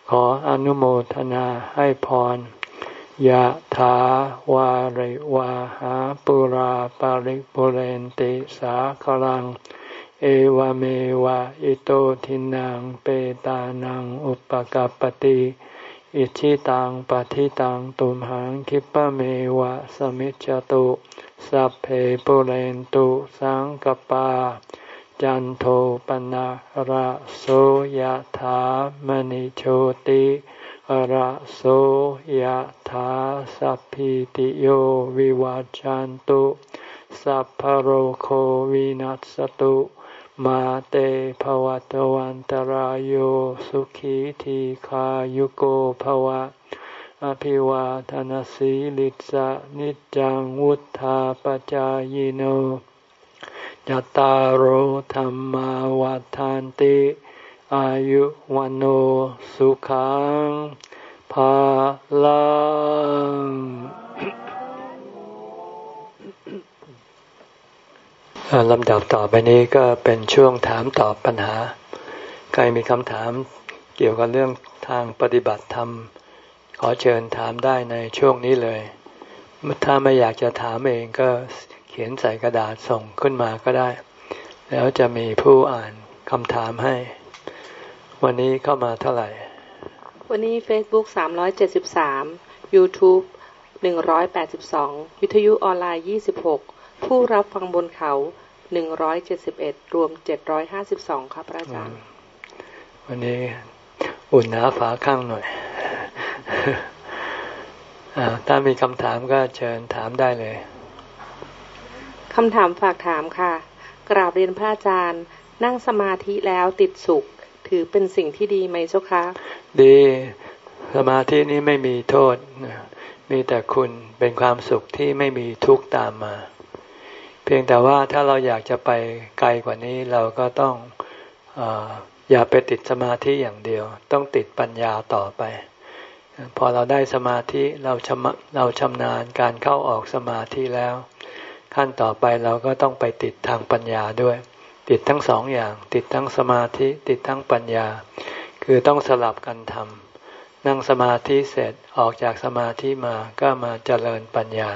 ขออนุโมทนาให้พรยะถาวาริวาหาปุราปาริปุเรนติสาคลัง เอวเมวะอิโตทินังเปตานังอุปกัปติอิชิตังปฏิตังตุมหังคิปะเมวะสมิจจตุสัพเพปุเรนตุสังกปา จันโทปนะระโสยถามณิโชติระโสยถาสัพพิติโยวิวัจจันตุสัพพโรโควินัสตุมาเตภวตวันตารโยสุขีทีขายุโกภวะ อภิวาทนสีลิสะนิจังวุธาปจายโน ยตารโหธรรมวาทานติ อายุวันโอสุขังภาลังลำดับต่อไปนี้ก็เป็นช่วงถามตอบปัญหา ใครมีคำถามเกี่ยวกับเรื่องทางปฏิบัติธรรม ขอเชิญถามได้ในช่วงนี้เลย ถ้าไม่อยากจะถามเองก็ ขียนใส่กระดาษส่งขึ้นมาก็ได้ แล้วจะมีผู้อ่านคำถามให้ วันนี้เข้ามาเท่าไหร่ วันนี้ Facebook 373 YouTube 182 วิทยุออนไลน์ 26 ผู้รับฟังบนเขา 171 รวม 752 ครับอาจารย์ วันนี้อุ่นหนาฝาข้างหน่อยอถ้ามีคำถามก็เชิญถามได้เลย คำถามฝากถามค่ะ กราบเรียนพระอาจารย์ นั่งสมาธิแล้วติดสุข ถือเป็นสิ่งที่ดีไหมเจ้าคะ ดีสมาธินี้ไม่มีโทษ มีแต่คุณเป็นความสุขที่ไม่มีทุกข์ตามมา เพียงแต่ว่าถ้าเราอยากจะไปไกลกว่านี้เราก็ต้องออย่าไปติดสมาธิอย่างเดียว ต้องติดปัญญาต่อไป พอเราได้สมาธิเราชำเราชำนาญการเข้าออกสมาธิแล้ว ขั้นต่อไปเราก็ต้องไปติดทางปัญญาด้วย ติดทั้งสองอย่าง ติดทั้งสมาธิติดทั้งปัญญา คือต้องสลับกันทำนั่งสมาธิเสร็จออกจากสมาธิมาก็มาเจริญปัญญา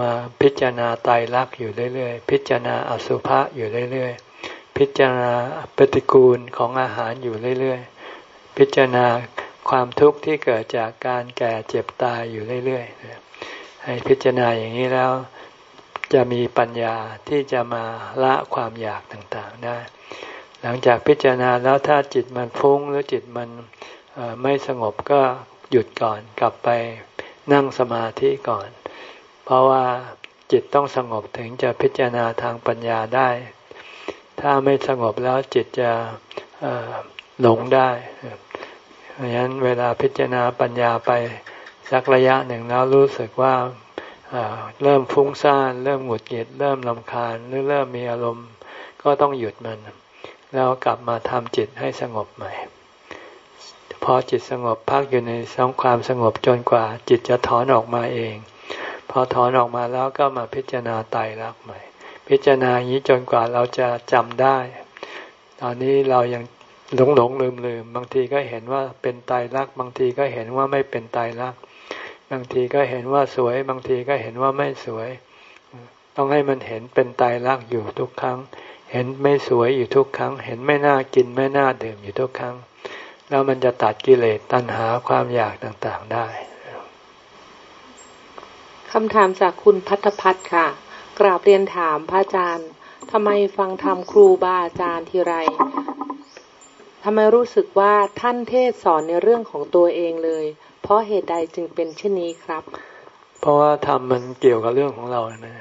มาพิจารณาไตรลักษณ์อยู่เรื่อยๆ พิจารณาอสุภะอยู่เรื่อยๆ พิจารณาปฏิกูลของอาหารอยู่เรื่อยๆ พิจารณาความทุกข์ที่เกิดจากการแก่เจ็บตายอยู่เรื่อยๆให้พิจารณาอย่างนี้แล้ว จะมีปัญญาที่จะมาละความอยากต่างๆได้ หลังจากพิจารณาแล้วถ้าจิตมันฟุ้งหรือจิตมันไม่สงบก็หยุดก่อนกลับไปนั่งสมาธิก่อน เพราะว่าจิตต้องสงบถึงจะพิจารณาทางปัญญาได้ ถ้าไม่สงบแล้วจิตจะหลงได้เพราะฉะนั้นเวลาพิจารณาปัญญาไปสักระยะหนึ่งแล้วรู้สึกว่า เริ่มฟุ้งซ่านเริ่มหงุดหงิดเริ่มลำคาญหรือเริ่มมีอารมณ์ ก็ต้องหยุดมัน แล้วกลับมาทำจิตให้สงบใหม่ พอจิตสงบพักอยู่ในสองความสงบจนกว่า จิตจะถอนออกมาเอง พอถอนออกมาแล้วก็มาพิจารณาไตรลักษณ์ใหม่ พิจารณาอย่างนี้จนกว่าเราจะจำได้ ตอนนี้เรายังหลงหลงลืมลืมบางทีก็เห็นว่าเป็นไตรลักษณ์บางทีก็เห็นว่าไม่เป็นไตรลักษณ์ บางทีก็เห็นว่าสวย บางทีก็เห็นว่าไม่สวย ต้องให้มันเห็นเป็นตายรักอยู่ทุกครั้ง เห็นไม่สวยอยู่ทุกครั้ง เห็นไม่น่ากินไม่น่าดื่มอยู่ทุกครั้ง แล้วมันจะตัดกิเลสตัณหาความอยากต่างๆได้คำถามจากคุณพัฒพัฒน์ค่ะ กราบเรียนถามพระอาจารย์ทำไมฟังธรรมครูบาอาจารย์ทีไรทำไมรู้สึกว่าท่านเทศสอนในเรื่องของตัวเองเลย เพราะเหตุใดจึงเป็นเช่นนี้ครับ เพราะว่าธรรมมันเกี่ยวกับเรื่องของเรานะ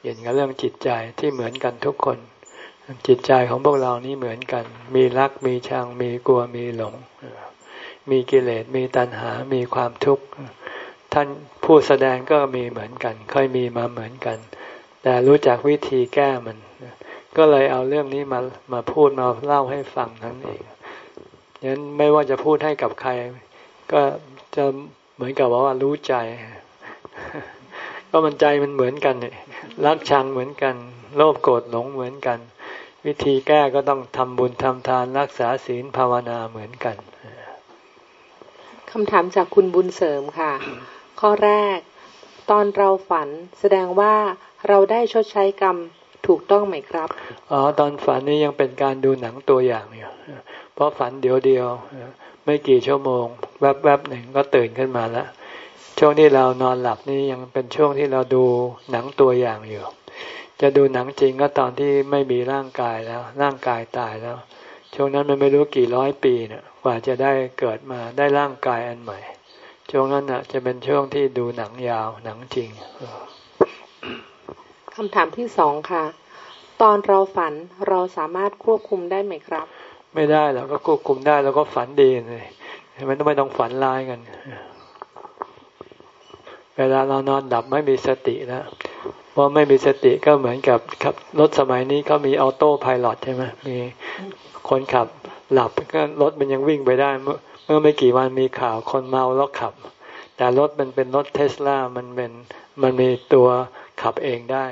เกี่ยวกับเรื่องจิตใจที่เหมือนกันทุกคน จิตใจของพวกเรานี่เหมือนกัน มีรักมีชังมีกลัวมีหลง มีกิเลสมีตัณหา มีความทุกข์ท่านผู้แสดงก็มีเหมือนกันเคยมีมาเหมือนกัน แต่รู้จักวิธีแก้มัน ก็เลยเอาเรื่องนี้มามาพูดมาเล่าให้ฟังนั่นเองยันไม่ว่าจะพูดให้กับใคร ก็ จะเหมือนกับว่ารู้ใจ ก็มันใจมันเหมือนกันเนี่ยรักชังเหมือนกัน โลภโกรธหลงเหมือนกัน วิธีแก้ก็ต้องทำบุญทำทานรักษาศีลภาวนาเหมือนกันคำถามจากคุณบุญเสริมค่ะ ข้อแรก ตอนเราฝันแสดงว่าเราได้ชดใช้กรรมถูกต้องไหมครับ อ๋อ ตอนฝันนี่ยังเป็นการดูหนังตัวอย่างอยู่ เพราะฝันเดียวเดียว ไม่กี่ชั่วโมง แวบๆหนึ่งก็ตื่นขึ้นมาแล้ว ช่วงที่เรานอนหลับนี่ยังเป็นช่วงที่เราดูหนังตัวอย่างอยู่ จะดูหนังจริงก็ตอนที่ไม่มีร่างกายแล้ว ร่างกายตายแล้ว ช่วงนั้นมันไม่รู้กี่ร้อยปีเนะ่ยกว่าจะได้เกิดมาได้ร่างกายอันใหม่ ช่วงนั้นนะ่ะ จะเป็นช่วงที่ดูหนังยาวหนังจริงคำถามที่สองค่ะ ตอนเราฝันเราสามารถควบคุมได้ไหมครับ ไม่ได้เราก็ควบคุมได้แล้วก็ฝันดีเลยไม่ต้องไม่ต้องฝันร้ายกัน เวลาเรานอนดับไม่มีสติแล้วพราะไม่มีสติก็เหมือนกับครับรถสมัยนี้เขามีออโต้พายロใช่ไหมมีคนขับหลับก็รถมันยังวิ่งไปได้เมื่อเมื่อไม่กี่วันมีข่าวคนเมาแล้วขับ แต่รถมันเป็นรถเทสลา มันเป็นมันมีตัวขับเองได้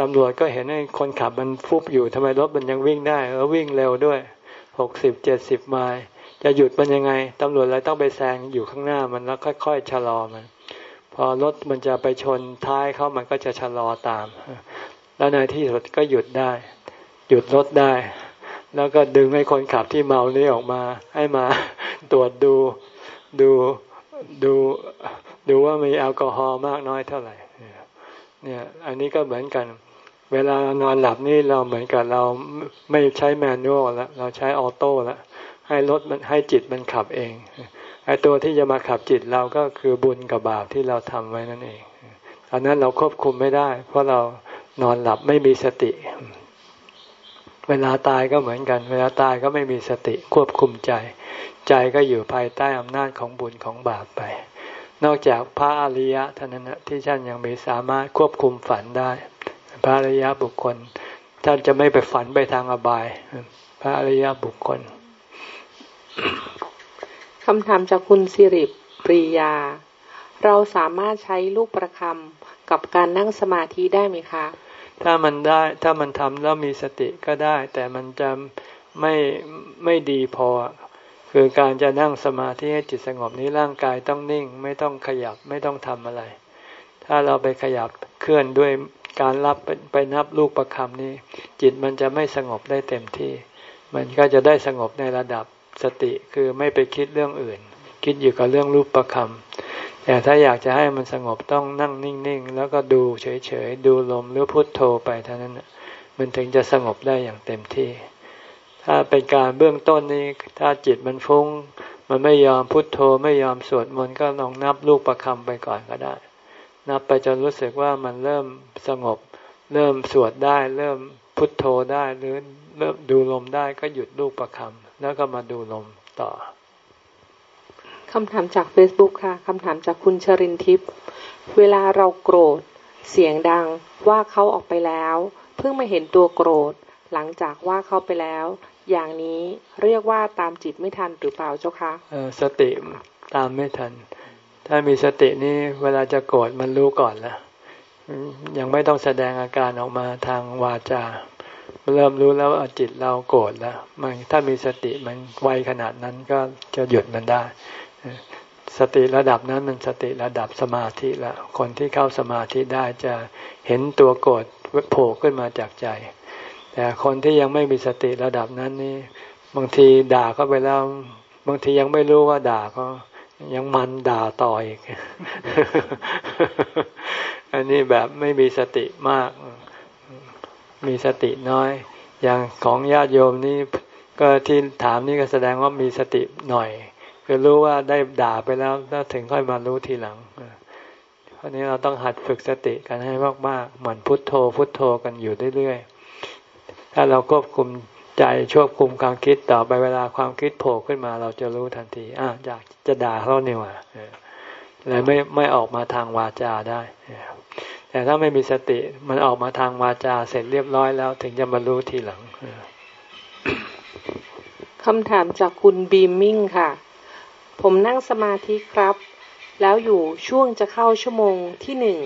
ตำรวจก็เห็นไอ้คนขับมันฟุบอยู่ทำไมรถมันยังวิ่งได้ แล้ววิ่งเร็วด้วย หกสิบเจ็ดสิบไมล์จะหยุดมันยังไงตำรวจเลยต้องไปแซงอยู่ข้างหน้ามันแล้วค่อยๆชะลอมัน พอรถมันจะไปชนท้ายเขามันก็จะชะลอตาม แล้วในที่สุดก็หยุดได้ หยุดรถได้ แล้วก็ดึงให้คนขับที่เมานี้ออกมา ให้มาตรวจดูดูดูดูว่ามีแอลกอฮอล์มากน้อยเท่าไหร่เนี่ยอันนี้ก็เหมือนกัน เวลานอนหลับนี่เราเหมือนกับเราไม่ใช้แมนนวลแล้วเราใช้ออโต้แล้วให้รถมันให้จิตมันขับเองไอ้ตัวที่จะมาขับจิตเราก็คือบุญกับบาปที่เราทำไว้นั่นเองอันนั้นเราควบคุมไม่ได้ เพราะเรานอนหลับไม่มีสติ เวลาตายก็เหมือนกัน เวลาตายก็ไม่มีสติควบคุมใจ ใจก็อยู่ภายใต้อำนาจของบุญของบาปไป นอกจากพระอริยะเท่านั้นที่ท่านยังมีสามารถควบคุมฝันได้ พระอริยะบุคคลท่านจะไม่ไปฝันไปทางอบาย พระอริยะบุคคลคำถามจากคุณสิริปรียา เราสามารถใช้ลูกประคำกับการนั่งสมาธิได้ไหมคะ ถ้ามันได้ถ้ามันทำแล้วมีสติก็ได้ แต่มันจะไม่ไม่ดีพอ คือการจะนั่งสมาธิให้จิตสงบนี้ร่างกายต้องนิ่ง ไม่ต้องขยับไม่ต้องทำอะไร ถ้าเราไปขยับเคลื่อนด้วย การรับไปนับลูกประคำนี้ จิตมันจะไม่สงบได้เต็มที่ มันก็จะได้สงบในระดับสติคือไม่ไปคิดเรื่องอื่น คิดอยู่กับเรื่องรูปประคำแต่ถ้าอยากจะให้มันสงบต้องนั่งนิ่งๆ แล้วก็ดูเฉยๆ ดูลมหรือพุทโธไปเท่านั้นมันถึงจะสงบได้อย่างเต็มที่ ถ้าเป็นการเบื้องต้นนี้ถ้าจิตมันฟุง้ง มันไม่ยอมพุทโธไม่ยอมสวดมนต์ก็ลองนับลูกประคำไปก่อนก็ได้ นับไปจนรู้สึกว่ามันเริ่มสงบ เริ่มสวดได้ เริ่มพุทโธได้หรือเริ่มดูลมได้ก็หยุดลูกประคำแล้วก็มาดูลมต่อคำถามจาก Facebook ค่ะคำถามจากคุณชรินทิพย์เวลาเราโกรธ เสียงดังว่าเขาออกไปแล้ว เพิ่งมาเห็นตัวโกรธ หลังจากว่าเขาไปแล้ว อย่างนี้เรียกว่าตามจิตไม่ทันหรือเปล่าเจ้าคะเออสติตามไม่ทัน ถ้ามีสตินี่เวลาจะโกรธมันรู้ก่อนแล้วยังไม่ต้องแสดงอาการออกมาทางวาจา เริ่มรู้แล้วจิตเราโกรธแล้วมันถ้ามีสติมันไวขนาดนั้นก็จะหยุดมันได้ สติระดับนั้นมันสติระดับสมาธิละคนที่เข้าสมาธิได้จะเห็นตัวโกรธโผล่ขึ้นมาจากใจ แต่คนที่ยังไม่มีสติระดับนั้นนี่บางทีด่าเขาไปแล้ว บางทียังไม่รู้ว่าด่าก็ ยังมันด่าต่ออีก อันนี้แบบไม่มีสติมาก มีสติน้อย อย่างของญาติโยมนี่ก็ที่ถามนี่ก็แสดงว่ามีสติหน่อย คือรู้ว่าได้ด่าไปแล้วแล้วถึงค่อยมารู้ทีหลังเพราะนี้เราต้องหัดฝึกสติกันให้มากๆเหมือนพุทโธ พุทโธกันอยู่เรื่อยๆถ้าเราควบคุม ใจควบคุมความคิดต่อไปเวลาความคิดโผล่ขึ้นมาเราจะรู้ทันทีอะอยากจะด่าเขาเนี่ยว่ะเลยไม่ไม่ออกมาทางวาจาได้ แต่ถ้าไม่มีสติมันออกมาทางวาจาเสร็จเรียบร้อยแล้ว ถึงจะมารู้ทีหลังคำถามจากคุณบีมมิ่งค่ะ ผมนั่งสมาธิครับ แล้วอยู่ช่วงจะเข้าชั่วโมงที่หนึ่ง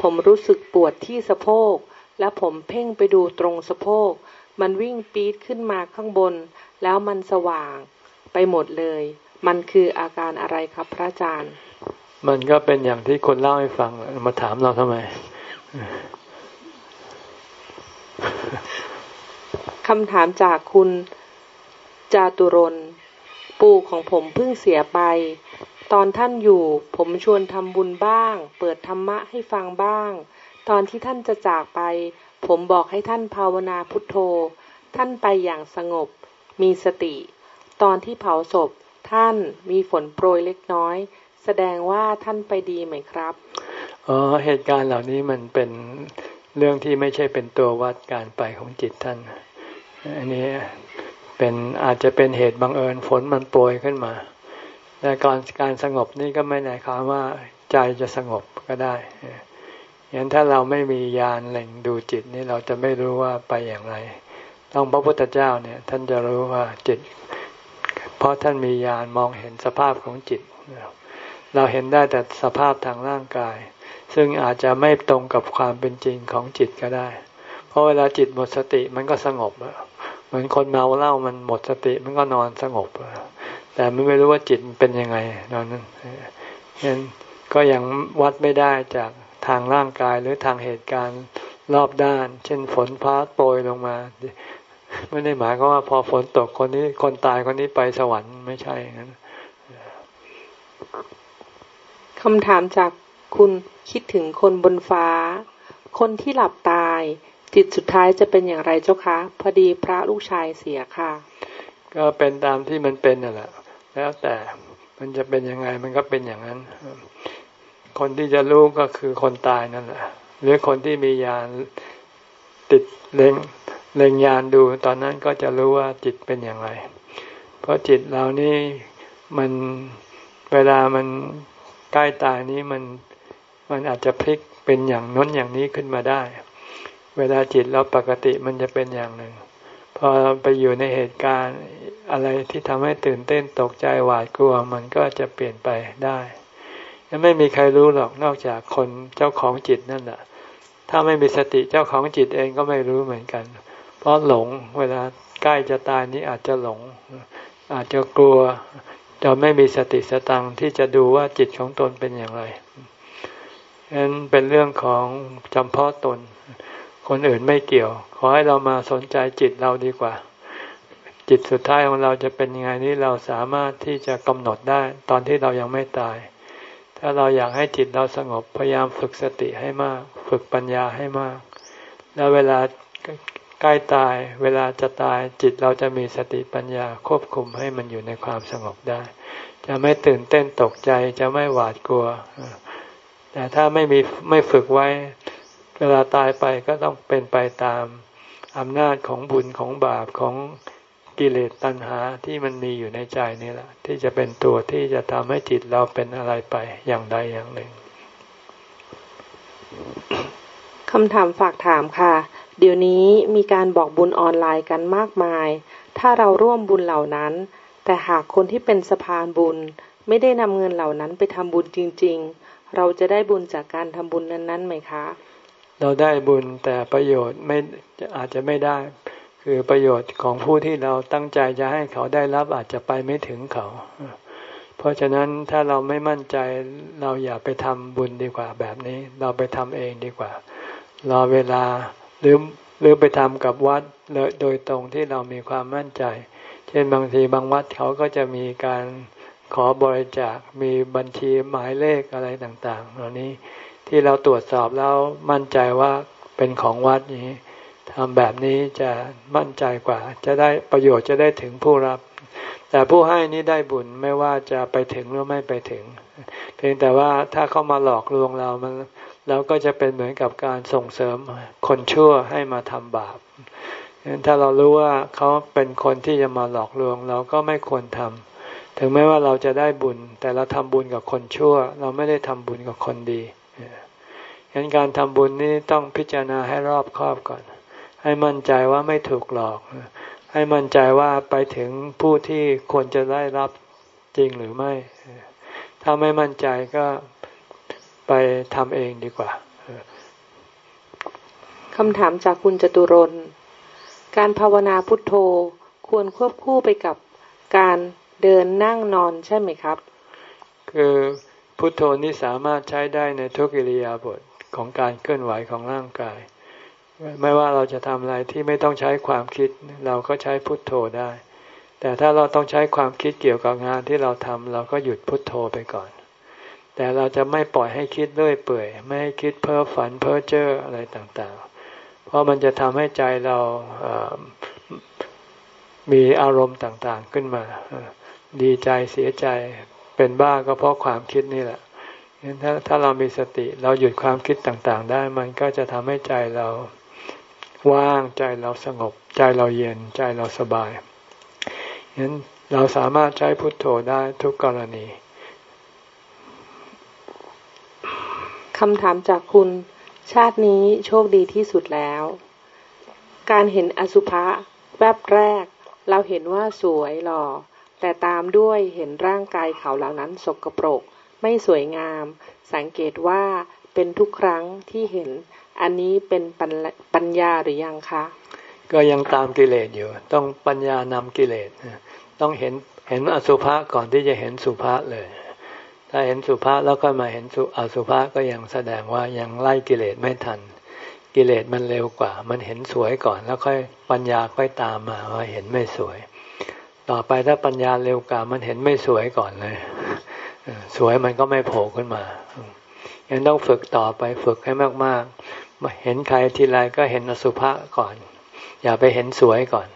ผมรู้สึกปวดที่สะโพก และผมเพ่งไปดูตรงสะโพก มันวิ่งปี๊ดขึ้นมาข้างบน แล้วมันสว่างไปหมดเลย มันคืออาการอะไรครับพระอาจารย์ มันก็เป็นอย่างที่คนเล่าให้ฟังมาถามเราทำไมคำถามจากคุณจาตุรนปู่ของผมเพิ่งเสียไป ตอนท่านอยู่ผมชวนทำบุญบ้าง เปิดธรรมะให้ฟังบ้าง ตอนที่ท่านจะจากไป ผมบอกให้ท่านภาวนาพุทโธ ท่านไปอย่างสงบ มีสติ ตอนที่เผาศพ ท่านมีฝนโปรยเล็กน้อย แสดงว่าท่านไปดีไหมครับอ๋อเหตุการณ์เหล่านี้มันเป็นเรื่องที่ไม่ใช่เป็นตัววัดการไปของจิตท่าน อันนี้เป็นอาจจะเป็นเหตุบังเอิญฝนมันโปรยขึ้นมาแต่ก่อนการสงบนี่ก็ไม่หมายความว่าใจจะสงบก็ได้ อย่างถ้าเราไม่มียานแหล่งดูจิตนี่เราจะไม่รู้ว่าไปอย่างไร ต้องพระพุทธเจ้าเนี่ย ท่านจะรู้ว่าจิต เพราะท่านมียานมองเห็นสภาพของจิต เราเห็นได้แต่สภาพทางร่างกาย ซึ่งอาจจะไม่ตรงกับความเป็นจริงของจิตก็ได้ เพราะเวลาจิตหมดสติมันก็สงบเหมือนคนเมาเหล้ามันหมดสติมันก็นอนสงบแต่มันไม่รู้ว่าจิตเป็นยังไงนอนนั้นนั้นก็ยังวัดไม่ได้จาก ทางร่างกายหรือทางเหตุการณ์รอบด้าน เช่นฝนฟ้าโปรยลงมา ไม่ได้หมายก็ว่าพอฝนตกคนนี้คนตายคนนี้ไปสวรรค์ไม่ใช่งั้นคำถามจากคุณคิดถึงคนบนฟ้า คนที่หลับตาย จิตสุดท้ายจะเป็นอย่างไรเจ้าคะพอดีพระลูกชายเสียค่ะ ก็เป็นตามที่มันเป็นนั่นแหละแล้วแต่มันจะเป็นยังไงมันก็เป็นอย่างนั้น คนที่จะรู้ก็คือคนตายนั่นแหละหรือคนที่มียานติดเล็งเล็งยานดู ตอนนั้นก็จะรู้ว่าจิตเป็นอย่างไร เพราะจิตเรานี่มันเวลามันใกล้ตายนี้มันมันอาจจะพลิกเป็นอย่างน้นอย่างนี้ขึ้นมาได้ เวลาจิตเราปกติมันจะเป็นอย่างหนึ่ง พอไปอยู่ในเหตุการณ์อะไรที่ทำให้ตื่นเต้นตกใจหวาดกลัว มันก็จะเปลี่ยนไปได้ ยังไม่มีใครรู้หรอกนอกจากคนเจ้าของจิตนั่นแหละถ้าไม่มีสติเจ้าของจิตเองก็ไม่รู้เหมือนกัน เพราะหลงเวลาใกล้จะตายนี้อาจจะหลง อาจจะกลัวจะไม่มีสติสตังที่จะดูว่าจิตของตนเป็นอย่างไรนั้นเป็นเรื่องของจำเพาะตน คนอื่นไม่เกี่ยว ขอให้เรามาสนใจจิตเราดีกว่า จิตสุดท้ายของเราจะเป็นยังไงนี้เราสามารถที่จะกำหนดได้ ตอนที่เรายังไม่ตาย ถ้าเราอยากให้จิตเราสงบพยายามฝึกสติให้มาก ฝึกปัญญาให้มาก แล้วเวลาใกล้ตาย เวลาจะตายจิตเราจะมีสติปัญญาควบคุมให้มันอยู่ในความสงบได้ จะไม่ตื่นเต้นตกใจจะไม่หวาดกลัว แต่ถ้าไม่มีไม่ฝึกไว้ เวลาตายไปก็ต้องเป็นไปตามอำนาจของบุญของบาปของ กิเลสตัณหาที่มันมีอยู่ในใจนี่แหละ ที่จะเป็นตัวที่จะทำให้จิตเราเป็นอะไรไปอย่างใดอย่างหนึ่งคำถามฝากถามค่ะ เดี๋ยวนี้มีการบอกบุญออนไลน์กันมากมาย ถ้าเราร่วมบุญเหล่านั้น แต่หากคนที่เป็นสะพานบุญ ไม่ได้นำเงินเหล่านั้นไปทำบุญจริง ๆ เราจะได้บุญจากการทำบุญนั้นๆไหมคะ เราได้บุญแต่ประโยชน์ไม่อาจจะไม่ได้ คือประโยชน์ของผู้ที่เราตั้งใจจะให้เขาได้รับอาจจะไปไม่ถึงเขา เพราะฉะนั้นถ้าเราไม่มั่นใจเราอย่าไปทำบุญดีกว่าแบบนี้ เราไปทำเองดีกว่า รอเวลาหรือหรือไปทำกับวัดโดยตรงที่เรามีความมั่นใจ เช่นบางทีบางวัดเขาก็จะมีการขอบริจาค มีบัญชีหมายเลขอะไรต่าง ๆ เหล่านี้ที่เราตรวจสอบแล้วมั่นใจว่าเป็นของวัดนี้ ทำแบบนี้จะมั่นใจกว่า จะได้ประโยชน์จะได้ถึงผู้รับ แต่ผู้ให้นี้ได้บุญไม่ว่าจะไปถึงหรือไม่ไปถึง เพียงแต่ว่าถ้าเขามาหลอกลวงเรามันเราก็จะเป็นเหมือนกับการส่งเสริมคนชั่วให้มาทำบาปถ้าเรารู้ว่าเขาเป็นคนที่จะมาหลอกลวง เราก็ไม่ควรทำถึงแม้ว่าเราจะได้บุญ แต่เราทำบุญกับคนชั่ว เราไม่ได้ทำบุญกับคนดีฉะนั้นการทำบุญนี้ต้องพิจารณาให้รอบคอบก่อน ให้มั่นใจว่าไม่ถูกหลอก ให้มั่นใจว่าไปถึงผู้ที่ควรจะได้รับจริงหรือไม่ ถ้าไม่มั่นใจก็ไปทำเองดีกว่าคำถามจากคุณจตุรนการภาวนาพุทโธควรควบคู่ไปกับการเดินนั่งนอนใช่ไหมครับ คือพุทโธนี้สามารถใช้ได้ในทุกิริยาบทของการเคลื่อนไหวของร่างกาย ไม่ว่าเราจะทำอะไรที่ไม่ต้องใช้ความคิด เราก็ใช้พุทโธได้ แต่ถ้าเราต้องใช้ความคิดเกี่ยวกับงานที่เราทำเราก็หยุดพุทโธไปก่อน แต่เราจะไม่ปล่อยให้คิดเรื่อยเปื่อย ไม่ให้คิดเพ้อฝันเพ้อเจ้ออะไรต่างๆ เพราะมันจะทำให้ใจเรามีอารมณ์ต่างๆขึ้นมา ดีใจเสียใจเป็นบ้าก็เพราะความคิดนี่แหละถ้าถ้าเรามีสติเราหยุดความคิดต่างๆ ได้มันก็จะทำให้ใจเรา ว่างใจเราสงบ ใจเราเย็นใจเราสบายฉะนั้นเราสามารถใช้พุทโธได้ทุกกรณีคำถามจากคุณชาตินี้โชคดีที่สุดแล้ว การเห็นอสุภะแวบแรก เราเห็นว่าสวยหล่อ แต่ตามด้วยเห็นร่างกายเขาเหล่านั้นสกปรก ไม่สวยงาม สังเกตว่าเป็นทุกครั้งที่เห็น อันนี้เป็นปัญญาหรือยังคะ ก็ยังตามกิเลสอยู่ ต้องปัญญานำกิเลสต้องเห็นเห็นอสุภะก่อนที่จะเห็นสุภะเลย ถ้าเห็นสุภะแล้วก็มาเห็นสุอสุภะก็ยังแสดงว่ายังไล่กิเลสไม่ทัน กิเลสมันเร็วกว่า มันเห็นสวยก่อนแล้วค่อยปัญญาค่อยตามมาว่าเห็นไม่สวย ต่อไปถ้าปัญญาเร็วกว่า มันเห็นไม่สวยก่อนเลย สวยมันก็ไม่โผล่ขึ้นมายังต้องฝึกต่อไปฝึกให้มาก ๆ เห็นใครทีไรก็เห็นอสุภะก่อน อย่าไปเห็นสวยก่อน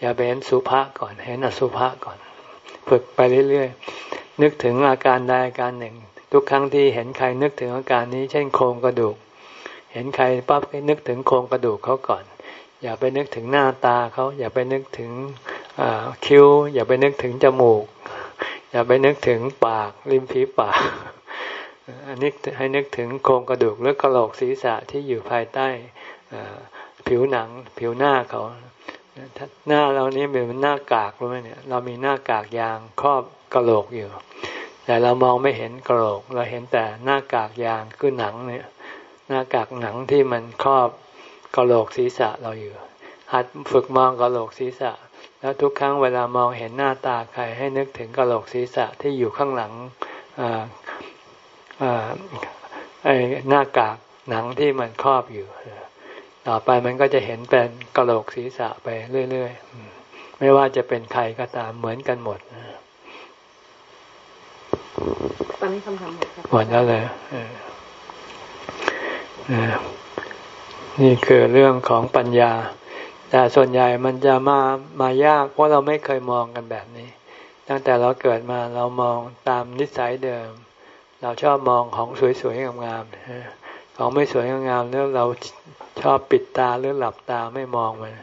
อย่าไปเห็นสุภะก่อน เห็นอสุภะก่อน ฝึกไปเรื่อยๆ นึกถึงอาการใดอาการหนึ่ง ทุกครั้งที่เห็นใครนึกถึงอาการนี้เช่นโครงกระดูก เห็นใครปั๊บนึกถึงโครงกระดูกเขาก่อน อย่าไปนึกถึงหน้าตาเขา อย่าไปนึกถึงคิ้ว อย่าไปนึกถึงจมูก อย่าไปนึกถึงปากริมฝีปาก อันนี้ให้นึกถึงโครงกระดูกหรือกระโหลกศีรษะที่อยู่ภายใต้ผิวหนังผิวหน้าเขาหน้าเรานี้เป็นหน้ากากรู้ไหมเนี่ยเรามีหน้ากากยางครอบกระโหลกอยู่ แต่เรามองไม่เห็นกระโหลก เราเห็นแต่หน้ากากยางคือหนังเนี่ยหน้ากากหนังที่มันครอบกระโหลกศีรษะเราอยู่ หัดฝึกมองกระโหลกศีรษะ แล้วทุกครั้งเวลามองเห็นหน้าตาใครให้นึกถึงกระโหลกศีรษะที่อยู่ข้างหลัง ไอ้หน้ากากหนังที่มันครอบอยู่ ต่อไปมันก็จะเห็นเป็นกระโหลกศีรษะไปเรื่อยๆ ไม่ว่าจะเป็นใครก็ตามเหมือนกันหมดตอนนี้คำถามหมดหมดแล้วเลยนี่คือเรื่องของปัญญา แต่ส่วนใหญ่มันจะมามายาก เพราะเราไม่เคยมองกันแบบนี้ ตั้งแต่เราเกิดมาเรามองตามนิสัยเดิม เราชอบมองของสวยๆงามๆของไม่สวยงามแล้วเราชอบปิดตาหรือหลับตาไม่มองมัน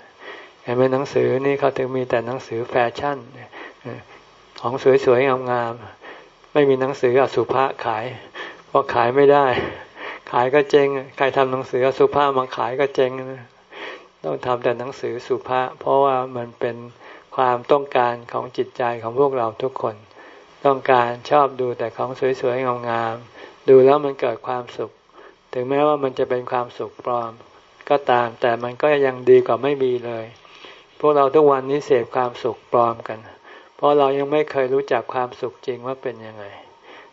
เห็นไหมหนังสือนี่เขาถึงมีแต่หนังสือแฟชั่นของสวยๆงามๆไม่มีหนังสืออสุภะขายเพราะขายไม่ได้ ขายก็เจ๊งใครทำหนังสืออสุภะมาขายก็เจ๊งนะต้องทำแต่หนังสือสุภาษเพราะว่ามันเป็นความต้องการของจิตใจของพวกเราทุกคน ต้องการชอบดูแต่ของสวยๆงามๆดูแล้วมันเกิดความสุข ถึงแม้ว่ามันจะเป็นความสุขปลอม ก็ตามแต่มันก็ยังดีกว่าไม่มีเลย พวกเราทุกวันนี้เสพความสุขปลอมกัน เพราะเรายังไม่เคยรู้จักความสุขจริงว่าเป็นยังไง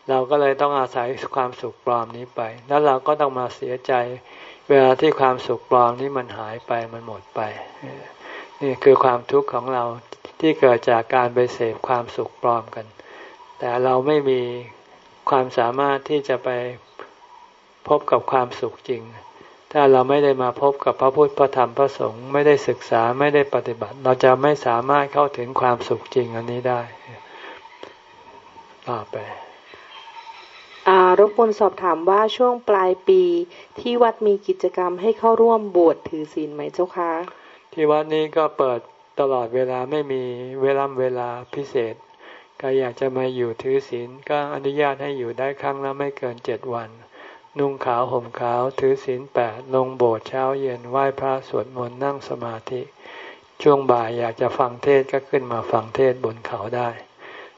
เราก็เลยต้องอาศัยความสุขปลอมนี้ไป แล้วเราก็ต้องมาเสียใจ เวลาที่ความสุขปลอมนี้มันหายไปมันหมดไป นี่คือความทุกข์ของเราที่เกิดจากการไปเสพความสุขปลอมกัน แต่เราไม่มีความสามารถที่จะไปพบกับความสุขจริง ถ้าเราไม่ได้มาพบกับพระพุทธพระธรรมพระสงฆ์ไม่ได้ศึกษาไม่ได้ปฏิบัติ เราจะไม่สามารถเข้าถึงความสุขจริงอันนี้ได้ต่อไปรบกวนสอบถามว่าช่วงปลายปีที่วัดมีกิจกรรมให้เข้าร่วมบวชถือศีลไหมเจ้าคะ ที่วัดนี้ก็เปิดตลอดเวลาไม่มีเวลาเวลาพิเศษ ใครอยากจะมาอยู่ถือศีลก็อนุญาตให้อยู่ได้ครั้งละไม่เกินเจ็ดวัน นุ่งขาวห่มขาวถือศีลแปดลงโบสถ์เช้าเย็นไหว้พระสวดมนต์นั่งสมาธิ ช่วงบ่ายอยากจะฟังเทศก็ขึ้นมาฟังเทศบนเขาได้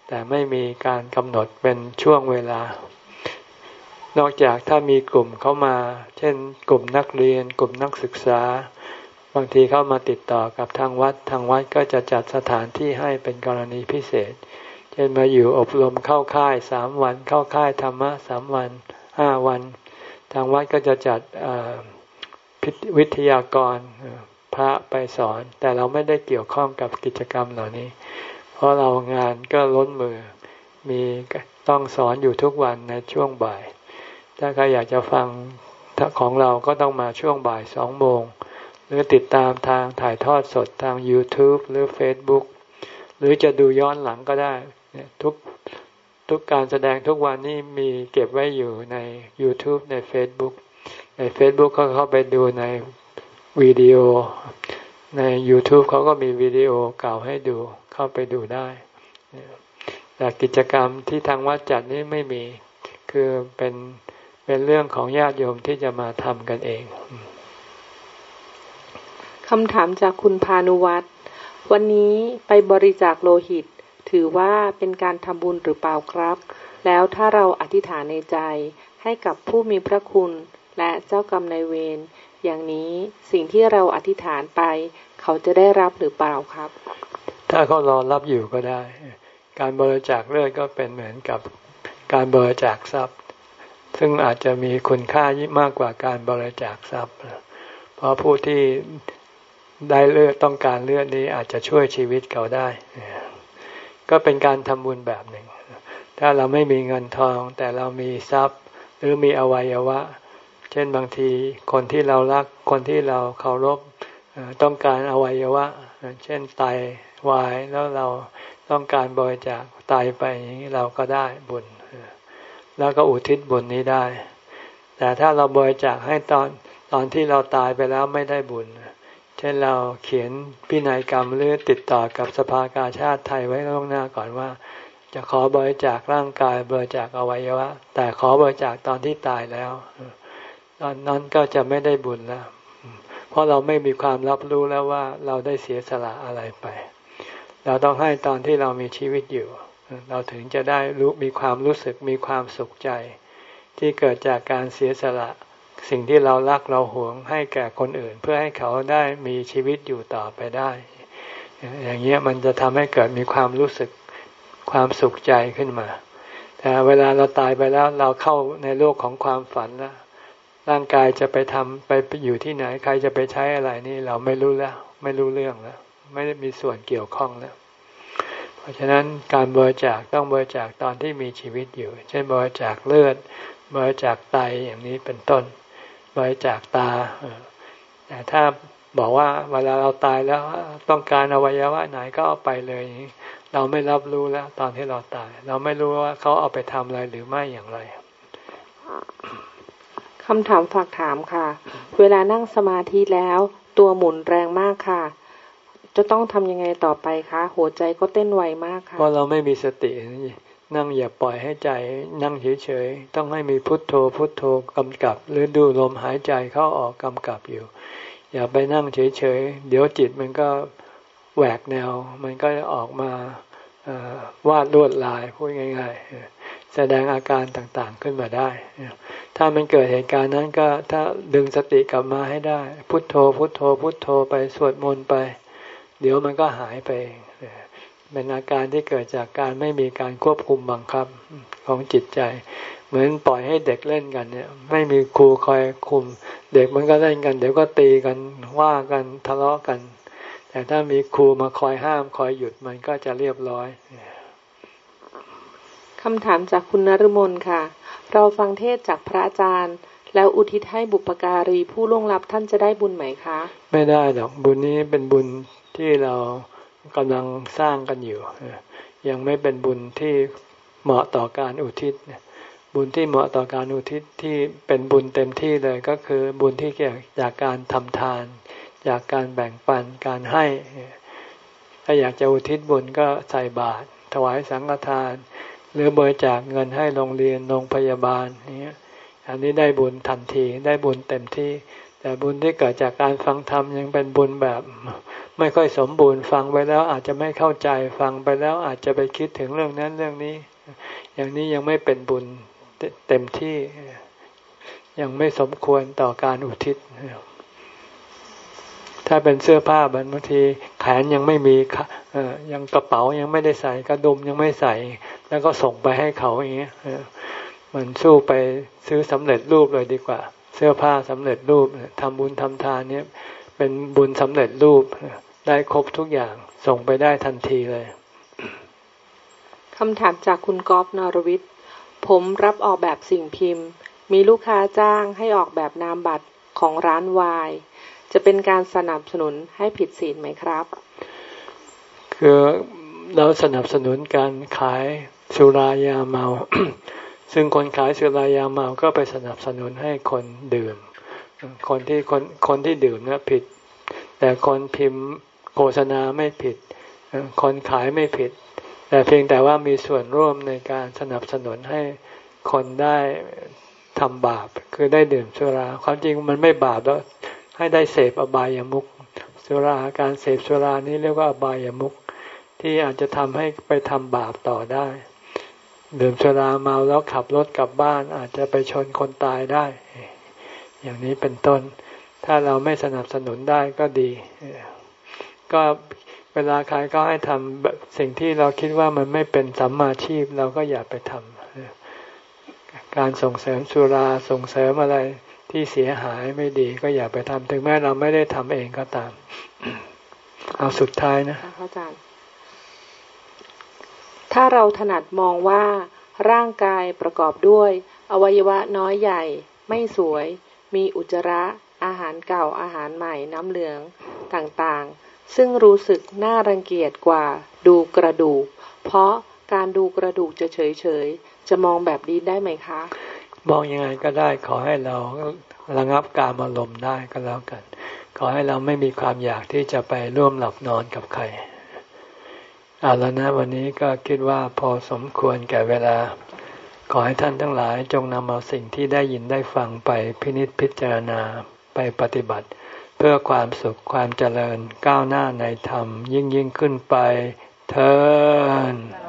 แต่ไม่มีการกำหนดเป็นช่วงเวลา นอกจากถ้ามีกลุ่มเข้ามา เช่น กลุ่มนักเรียน กลุ่มนักศึกษา บางทีเข้ามาติดต่อกับทางวัดทางวัดก็จะจัดสถานที่ให้เป็นกรณีพิเศษ ช่นมาอยู่อบรมเข้าค่ายสามวัน เข้าค่ายธรรมะสามวันห้าวัน ทางวัดก็จะจัดวิทยากรพระไปสอน แต่เราไม่ได้เกี่ยวข้องกับกิจกรรมเหล่านี้ เพราะเรางานก็ล้นมือมีต้องสอนอยู่ทุกวันในช่วงบ่าย ถ้าใครอยากจะฟังของเราก็ต้องมาช่วงบ่ายสองโมง หรือติดตามทางถ่ายทอดสดทาง YouTube หรือ Facebook หรือจะดูย้อนหลังก็ได้ ทุกทุกการแสดงทุกวันนี้มีเก็บไว้อยู่ใน YouTube ใน Facebook ใน Facebook เขาเข้าไปดูในวิดีโอ ใน YouTube เขาก็มีวิดีโอเก่าให้ดูเข้าไปดูได้ แต่กิจกรรมที่ทางวัดจัดนี้ไม่มีคือเป็นเป็นเรื่องของญาติโยมที่จะมาทำกันเองคำถามจากคุณพานุวัตรวันนี้ไปบริจาคโลหิต ถือว่าเป็นการทำบุญหรือเปล่าครับ แล้วถ้าเราอธิษฐานในใจให้กับผู้มีพระคุณและเจ้ากรรมนายเวรอย่างนี้สิ่งที่เราอธิษฐานไป เขาจะได้รับหรือเปล่าครับ ถ้าเขารอรับอยู่ก็ได้ การบริจาคเลือดก็เป็นเหมือนกับการบริจาคทรัพย์ ซึ่งอาจจะมีคุณค่ายิ่งมากกว่าการบริจาคทรัพย์ เพราะผู้ที่ได้เลือดต้องการเลือดนี้อาจจะช่วยชีวิตเขาได้ ก็เป็นการทำบุญแบบหนึ่ง ถ้าเราไม่มีเงินทอง แต่เรามีทรัพย์ หรือมีอวัยวะ เช่นบางทีคนที่เรารักคนที่เราเคารพต้องการอวัยวะ เช่นไตวายแล้วเราต้องการบริจาคไตไปอย่างนี้เราก็ได้บุญ แล้วก็อุทิศบุญนี้ได้ แต่ถ้าเราบริจาคให้ตอนตอนที่เราตายไปแล้วไม่ได้บุญ เช่นเราเขียนพินัยกรรมหรือติดต่อกับสภากาชาติไทยไว้ล่วงหน้าก่อนว่า จะขอบริจาคร่างกายบริจาคอวัยวะ แต่ขอบริจาคตอนที่ตายแล้ว ตอนนั้นก็จะไม่ได้บุญแล้วเพราะเราไม่มีความรับรู้แล้วว่าเราได้เสียสละอะไรไป เราต้องให้ตอนที่เรามีชีวิตอยู่ เราถึงจะได้รู้มีความรู้สึกมีความสุขใจ ที่เกิดจากการเสียสละ สิ่งที่เรารักเราหวงให้แก่คนอื่น เพื่อให้เขาได้มีชีวิตอยู่ต่อไปได้ อย่างเงี้ยมันจะทำให้เกิดมีความรู้สึกความสุขใจขึ้นมา แต่เวลาเราตายไปแล้วเราเข้าในโลกของความฝันแล้วร่างกายจะไปทำไปอยู่ที่ไหนใครจะไปใช้อะไรนี่เราไม่รู้แล้ว ไม่รู้เรื่องแล้ว ไม่ได้มีส่วนเกี่ยวข้องแล้วเพราะฉะนั้นการบริจาคต้องบริจาคตอนที่มีชีวิตอยู่ เช่นบริจาคเลือดบริจาคไตอย่างนี้เป็นต้น บริจาคตาแต่ถ้าบอกว่าเวลาเราตายแล้วต้องการอวัยวะไหนก็เอาไปเลย เราไม่รับรู้แล้ว ตอนที่เราตาย เราไม่รู้ว่าเขาเอาไปทำอะไรหรือไม่อย่างไรคำถามฝากถามค่ะ เวลานั่งสมาธิแล้ว ตัวหมุนแรงมากค่ะ จะต้องทำยังไงต่อไปคะ หัวใจก็เต้นไวมากค่ะเพราะเราไม่มีสติ นั่งอย่าปล่อยให้ใจนั่งเฉยๆ ต้องให้มีพุทโธพุทโธกำกับ หรือดูลมหายใจเข้าออกกำกับอยู่ อย่าไปนั่งเฉยๆ เดี๋ยวจิตมันก็แหวกแนว มันก็ออกมาวาดลวดลายพูดง่าย ๆ แสดงอาการต่างๆขึ้นมาได้ ถ้ามันเกิดเหตุการณ์นั้นก็ถ้าดึงสติกลับมาให้ได้ พุทโธพุทโธพุทโธไปสวดมนต์ไป เดี๋ยวมันก็หายไปเป็นอาการที่เกิดจากการไม่มีการควบคุมบังคับของจิตใจ เหมือนปล่อยให้เด็กเล่นกันเนี่ย ไม่มีครูคอยคุม เด็กมันก็เล่นกัน เดี๋ยวก็ตีกันว่ากันทะเลาะกัน แต่ถ้ามีครูมาคอยห้ามคอยหยุดมันก็จะเรียบร้อยคำถามจากคุณนรมนค่ะ เราฟังเทศจากพระอาจารย์ แล้วอุทิศให้บุปการีผู้ล่วงลับท่านจะได้บุญไหมคะ ไม่ได้หรอกบุญนี้เป็นบุญที่เรา กำลังสร้างกันอยู่ ยังไม่เป็นบุญที่เหมาะต่อการอุทิศ บุญที่เหมาะต่อการอุทิศที่เป็นบุญเต็มที่เลยก็คือบุญที่เกี่ยวจากการทำทาน จากการแบ่งปันการให้ ถ้าอยากจะอุทิศบุญก็ใส่บาตรถวายสังฆทาน หรือบริจาคเงินให้โรงเรียนโรงพยาบาลนี้อันนี้ได้บุญทันทีได้บุญเต็มที่ แต่บุญที่เกิดจากการฟังธรรมยังเป็นบุญแบบ ไม่ค่อยสมบูรณ์ฟังไปแล้วอาจจะไม่เข้าใจฟังไปแล้วอาจจะไปคิดถึงเรื่องนั้นเรื่องนี้ อย่างนี้ยังไม่เป็นบุญเต็มที่ยังไม่สมควรต่อการอุทิศ ถ้าเป็นเสื้อผ้าบางทีแขนยังไม่มียังกระเป๋ายังไม่ได้ใส่กระดุมยังไม่ใส่ แล้วก็ส่งไปให้เขาอย่างเงี้ยมันสู้ไปซื้อสำเร็จรูปเลยดีกว่า เสื้อผ้าสำเร็จรูปทำบุญทำทานเนี่ยเป็นบุญสำเร็จรูปได้ครบทุกอย่างส่งไปได้ทันทีเลยคำถามจากคุณกอล์ฟนรวิทย์ผมรับออกแบบสิ่งพิมพ์ มีลูกค้าจ้างให้ออกแบบนามบัตรของร้านวาย จะเป็นการสนับสนุนให้ผิดศีลไหมครับ คือเราสนับสนุนการขายสุรายาเมา ซึ่งคนขายสุรายาเมาก็ไปสนับสนุนให้คนดื่ม คนที่คนคนที่ดื่มนะผิด แต่คนพิมพ์โฆษณาไม่ผิด คนขายไม่ผิด แต่เพียงแต่ว่ามีส่วนร่วมในการสนับสนุนให้คนได้ทำบาป คือได้ดื่มสุราความจริงมันไม่บาปแล้วให้ได้เสพอบายามุขสุราการเสพสุรานี้เรียกว่าอบายามุขที่อาจจะทำให้ไปทำบาปต่อได้ ดื่มสุราเมาแล้วขับรถกลับบ้านอาจจะไปชนคนตายได้ อย่างนี้เป็นต้น ถ้าเราไม่สนับสนุนได้ก็ดี ก็เวลาใครก็ให้ทำสิ่งที่เราคิดว่ามันไม่เป็นสัมมาชีพเราก็อย่าไปทำการส่งเสริมสุราส่งเสริมอะไรที่เสียหายไม่ดีก็อย่าไปทำถึงแม้เราไม่ได้ทำเองก็ตาม เอาสุดท้ายนะอาจารย์ ถ้าเราถนัดมองว่า ร่างกายประกอบด้วย อวัยวะน้อยใหญ่ ไม่สวย มีอุจจาระ อาหารเก่าอาหารใหม่น้ำเหลืองต่างๆ ซึ่งรู้สึกน่ารังเกียจกว่าดูกระดูก เพราะการดูกระดูกจะเฉยๆ จะมองแบบนี้ได้ไหมคะ มองยังไงก็ได้ขอให้เราระงับการอารมณ์ได้ก็แล้วกัน ขอให้เราไม่มีความอยากที่จะไปร่วมหลับนอนกับใคร เอาแล้วนะวันนี้ก็คิดว่าพอสมควรแก่เวลา ขอให้ท่านทั้งหลายจงนำเอาสิ่งที่ได้ยินได้ฟังไปพินิจพิจารณาไปปฏิบัติ เพื่อความสุขความเจริญก้าวหน้าในธรรมยิ่งยิ่งขึ้นไปเทอ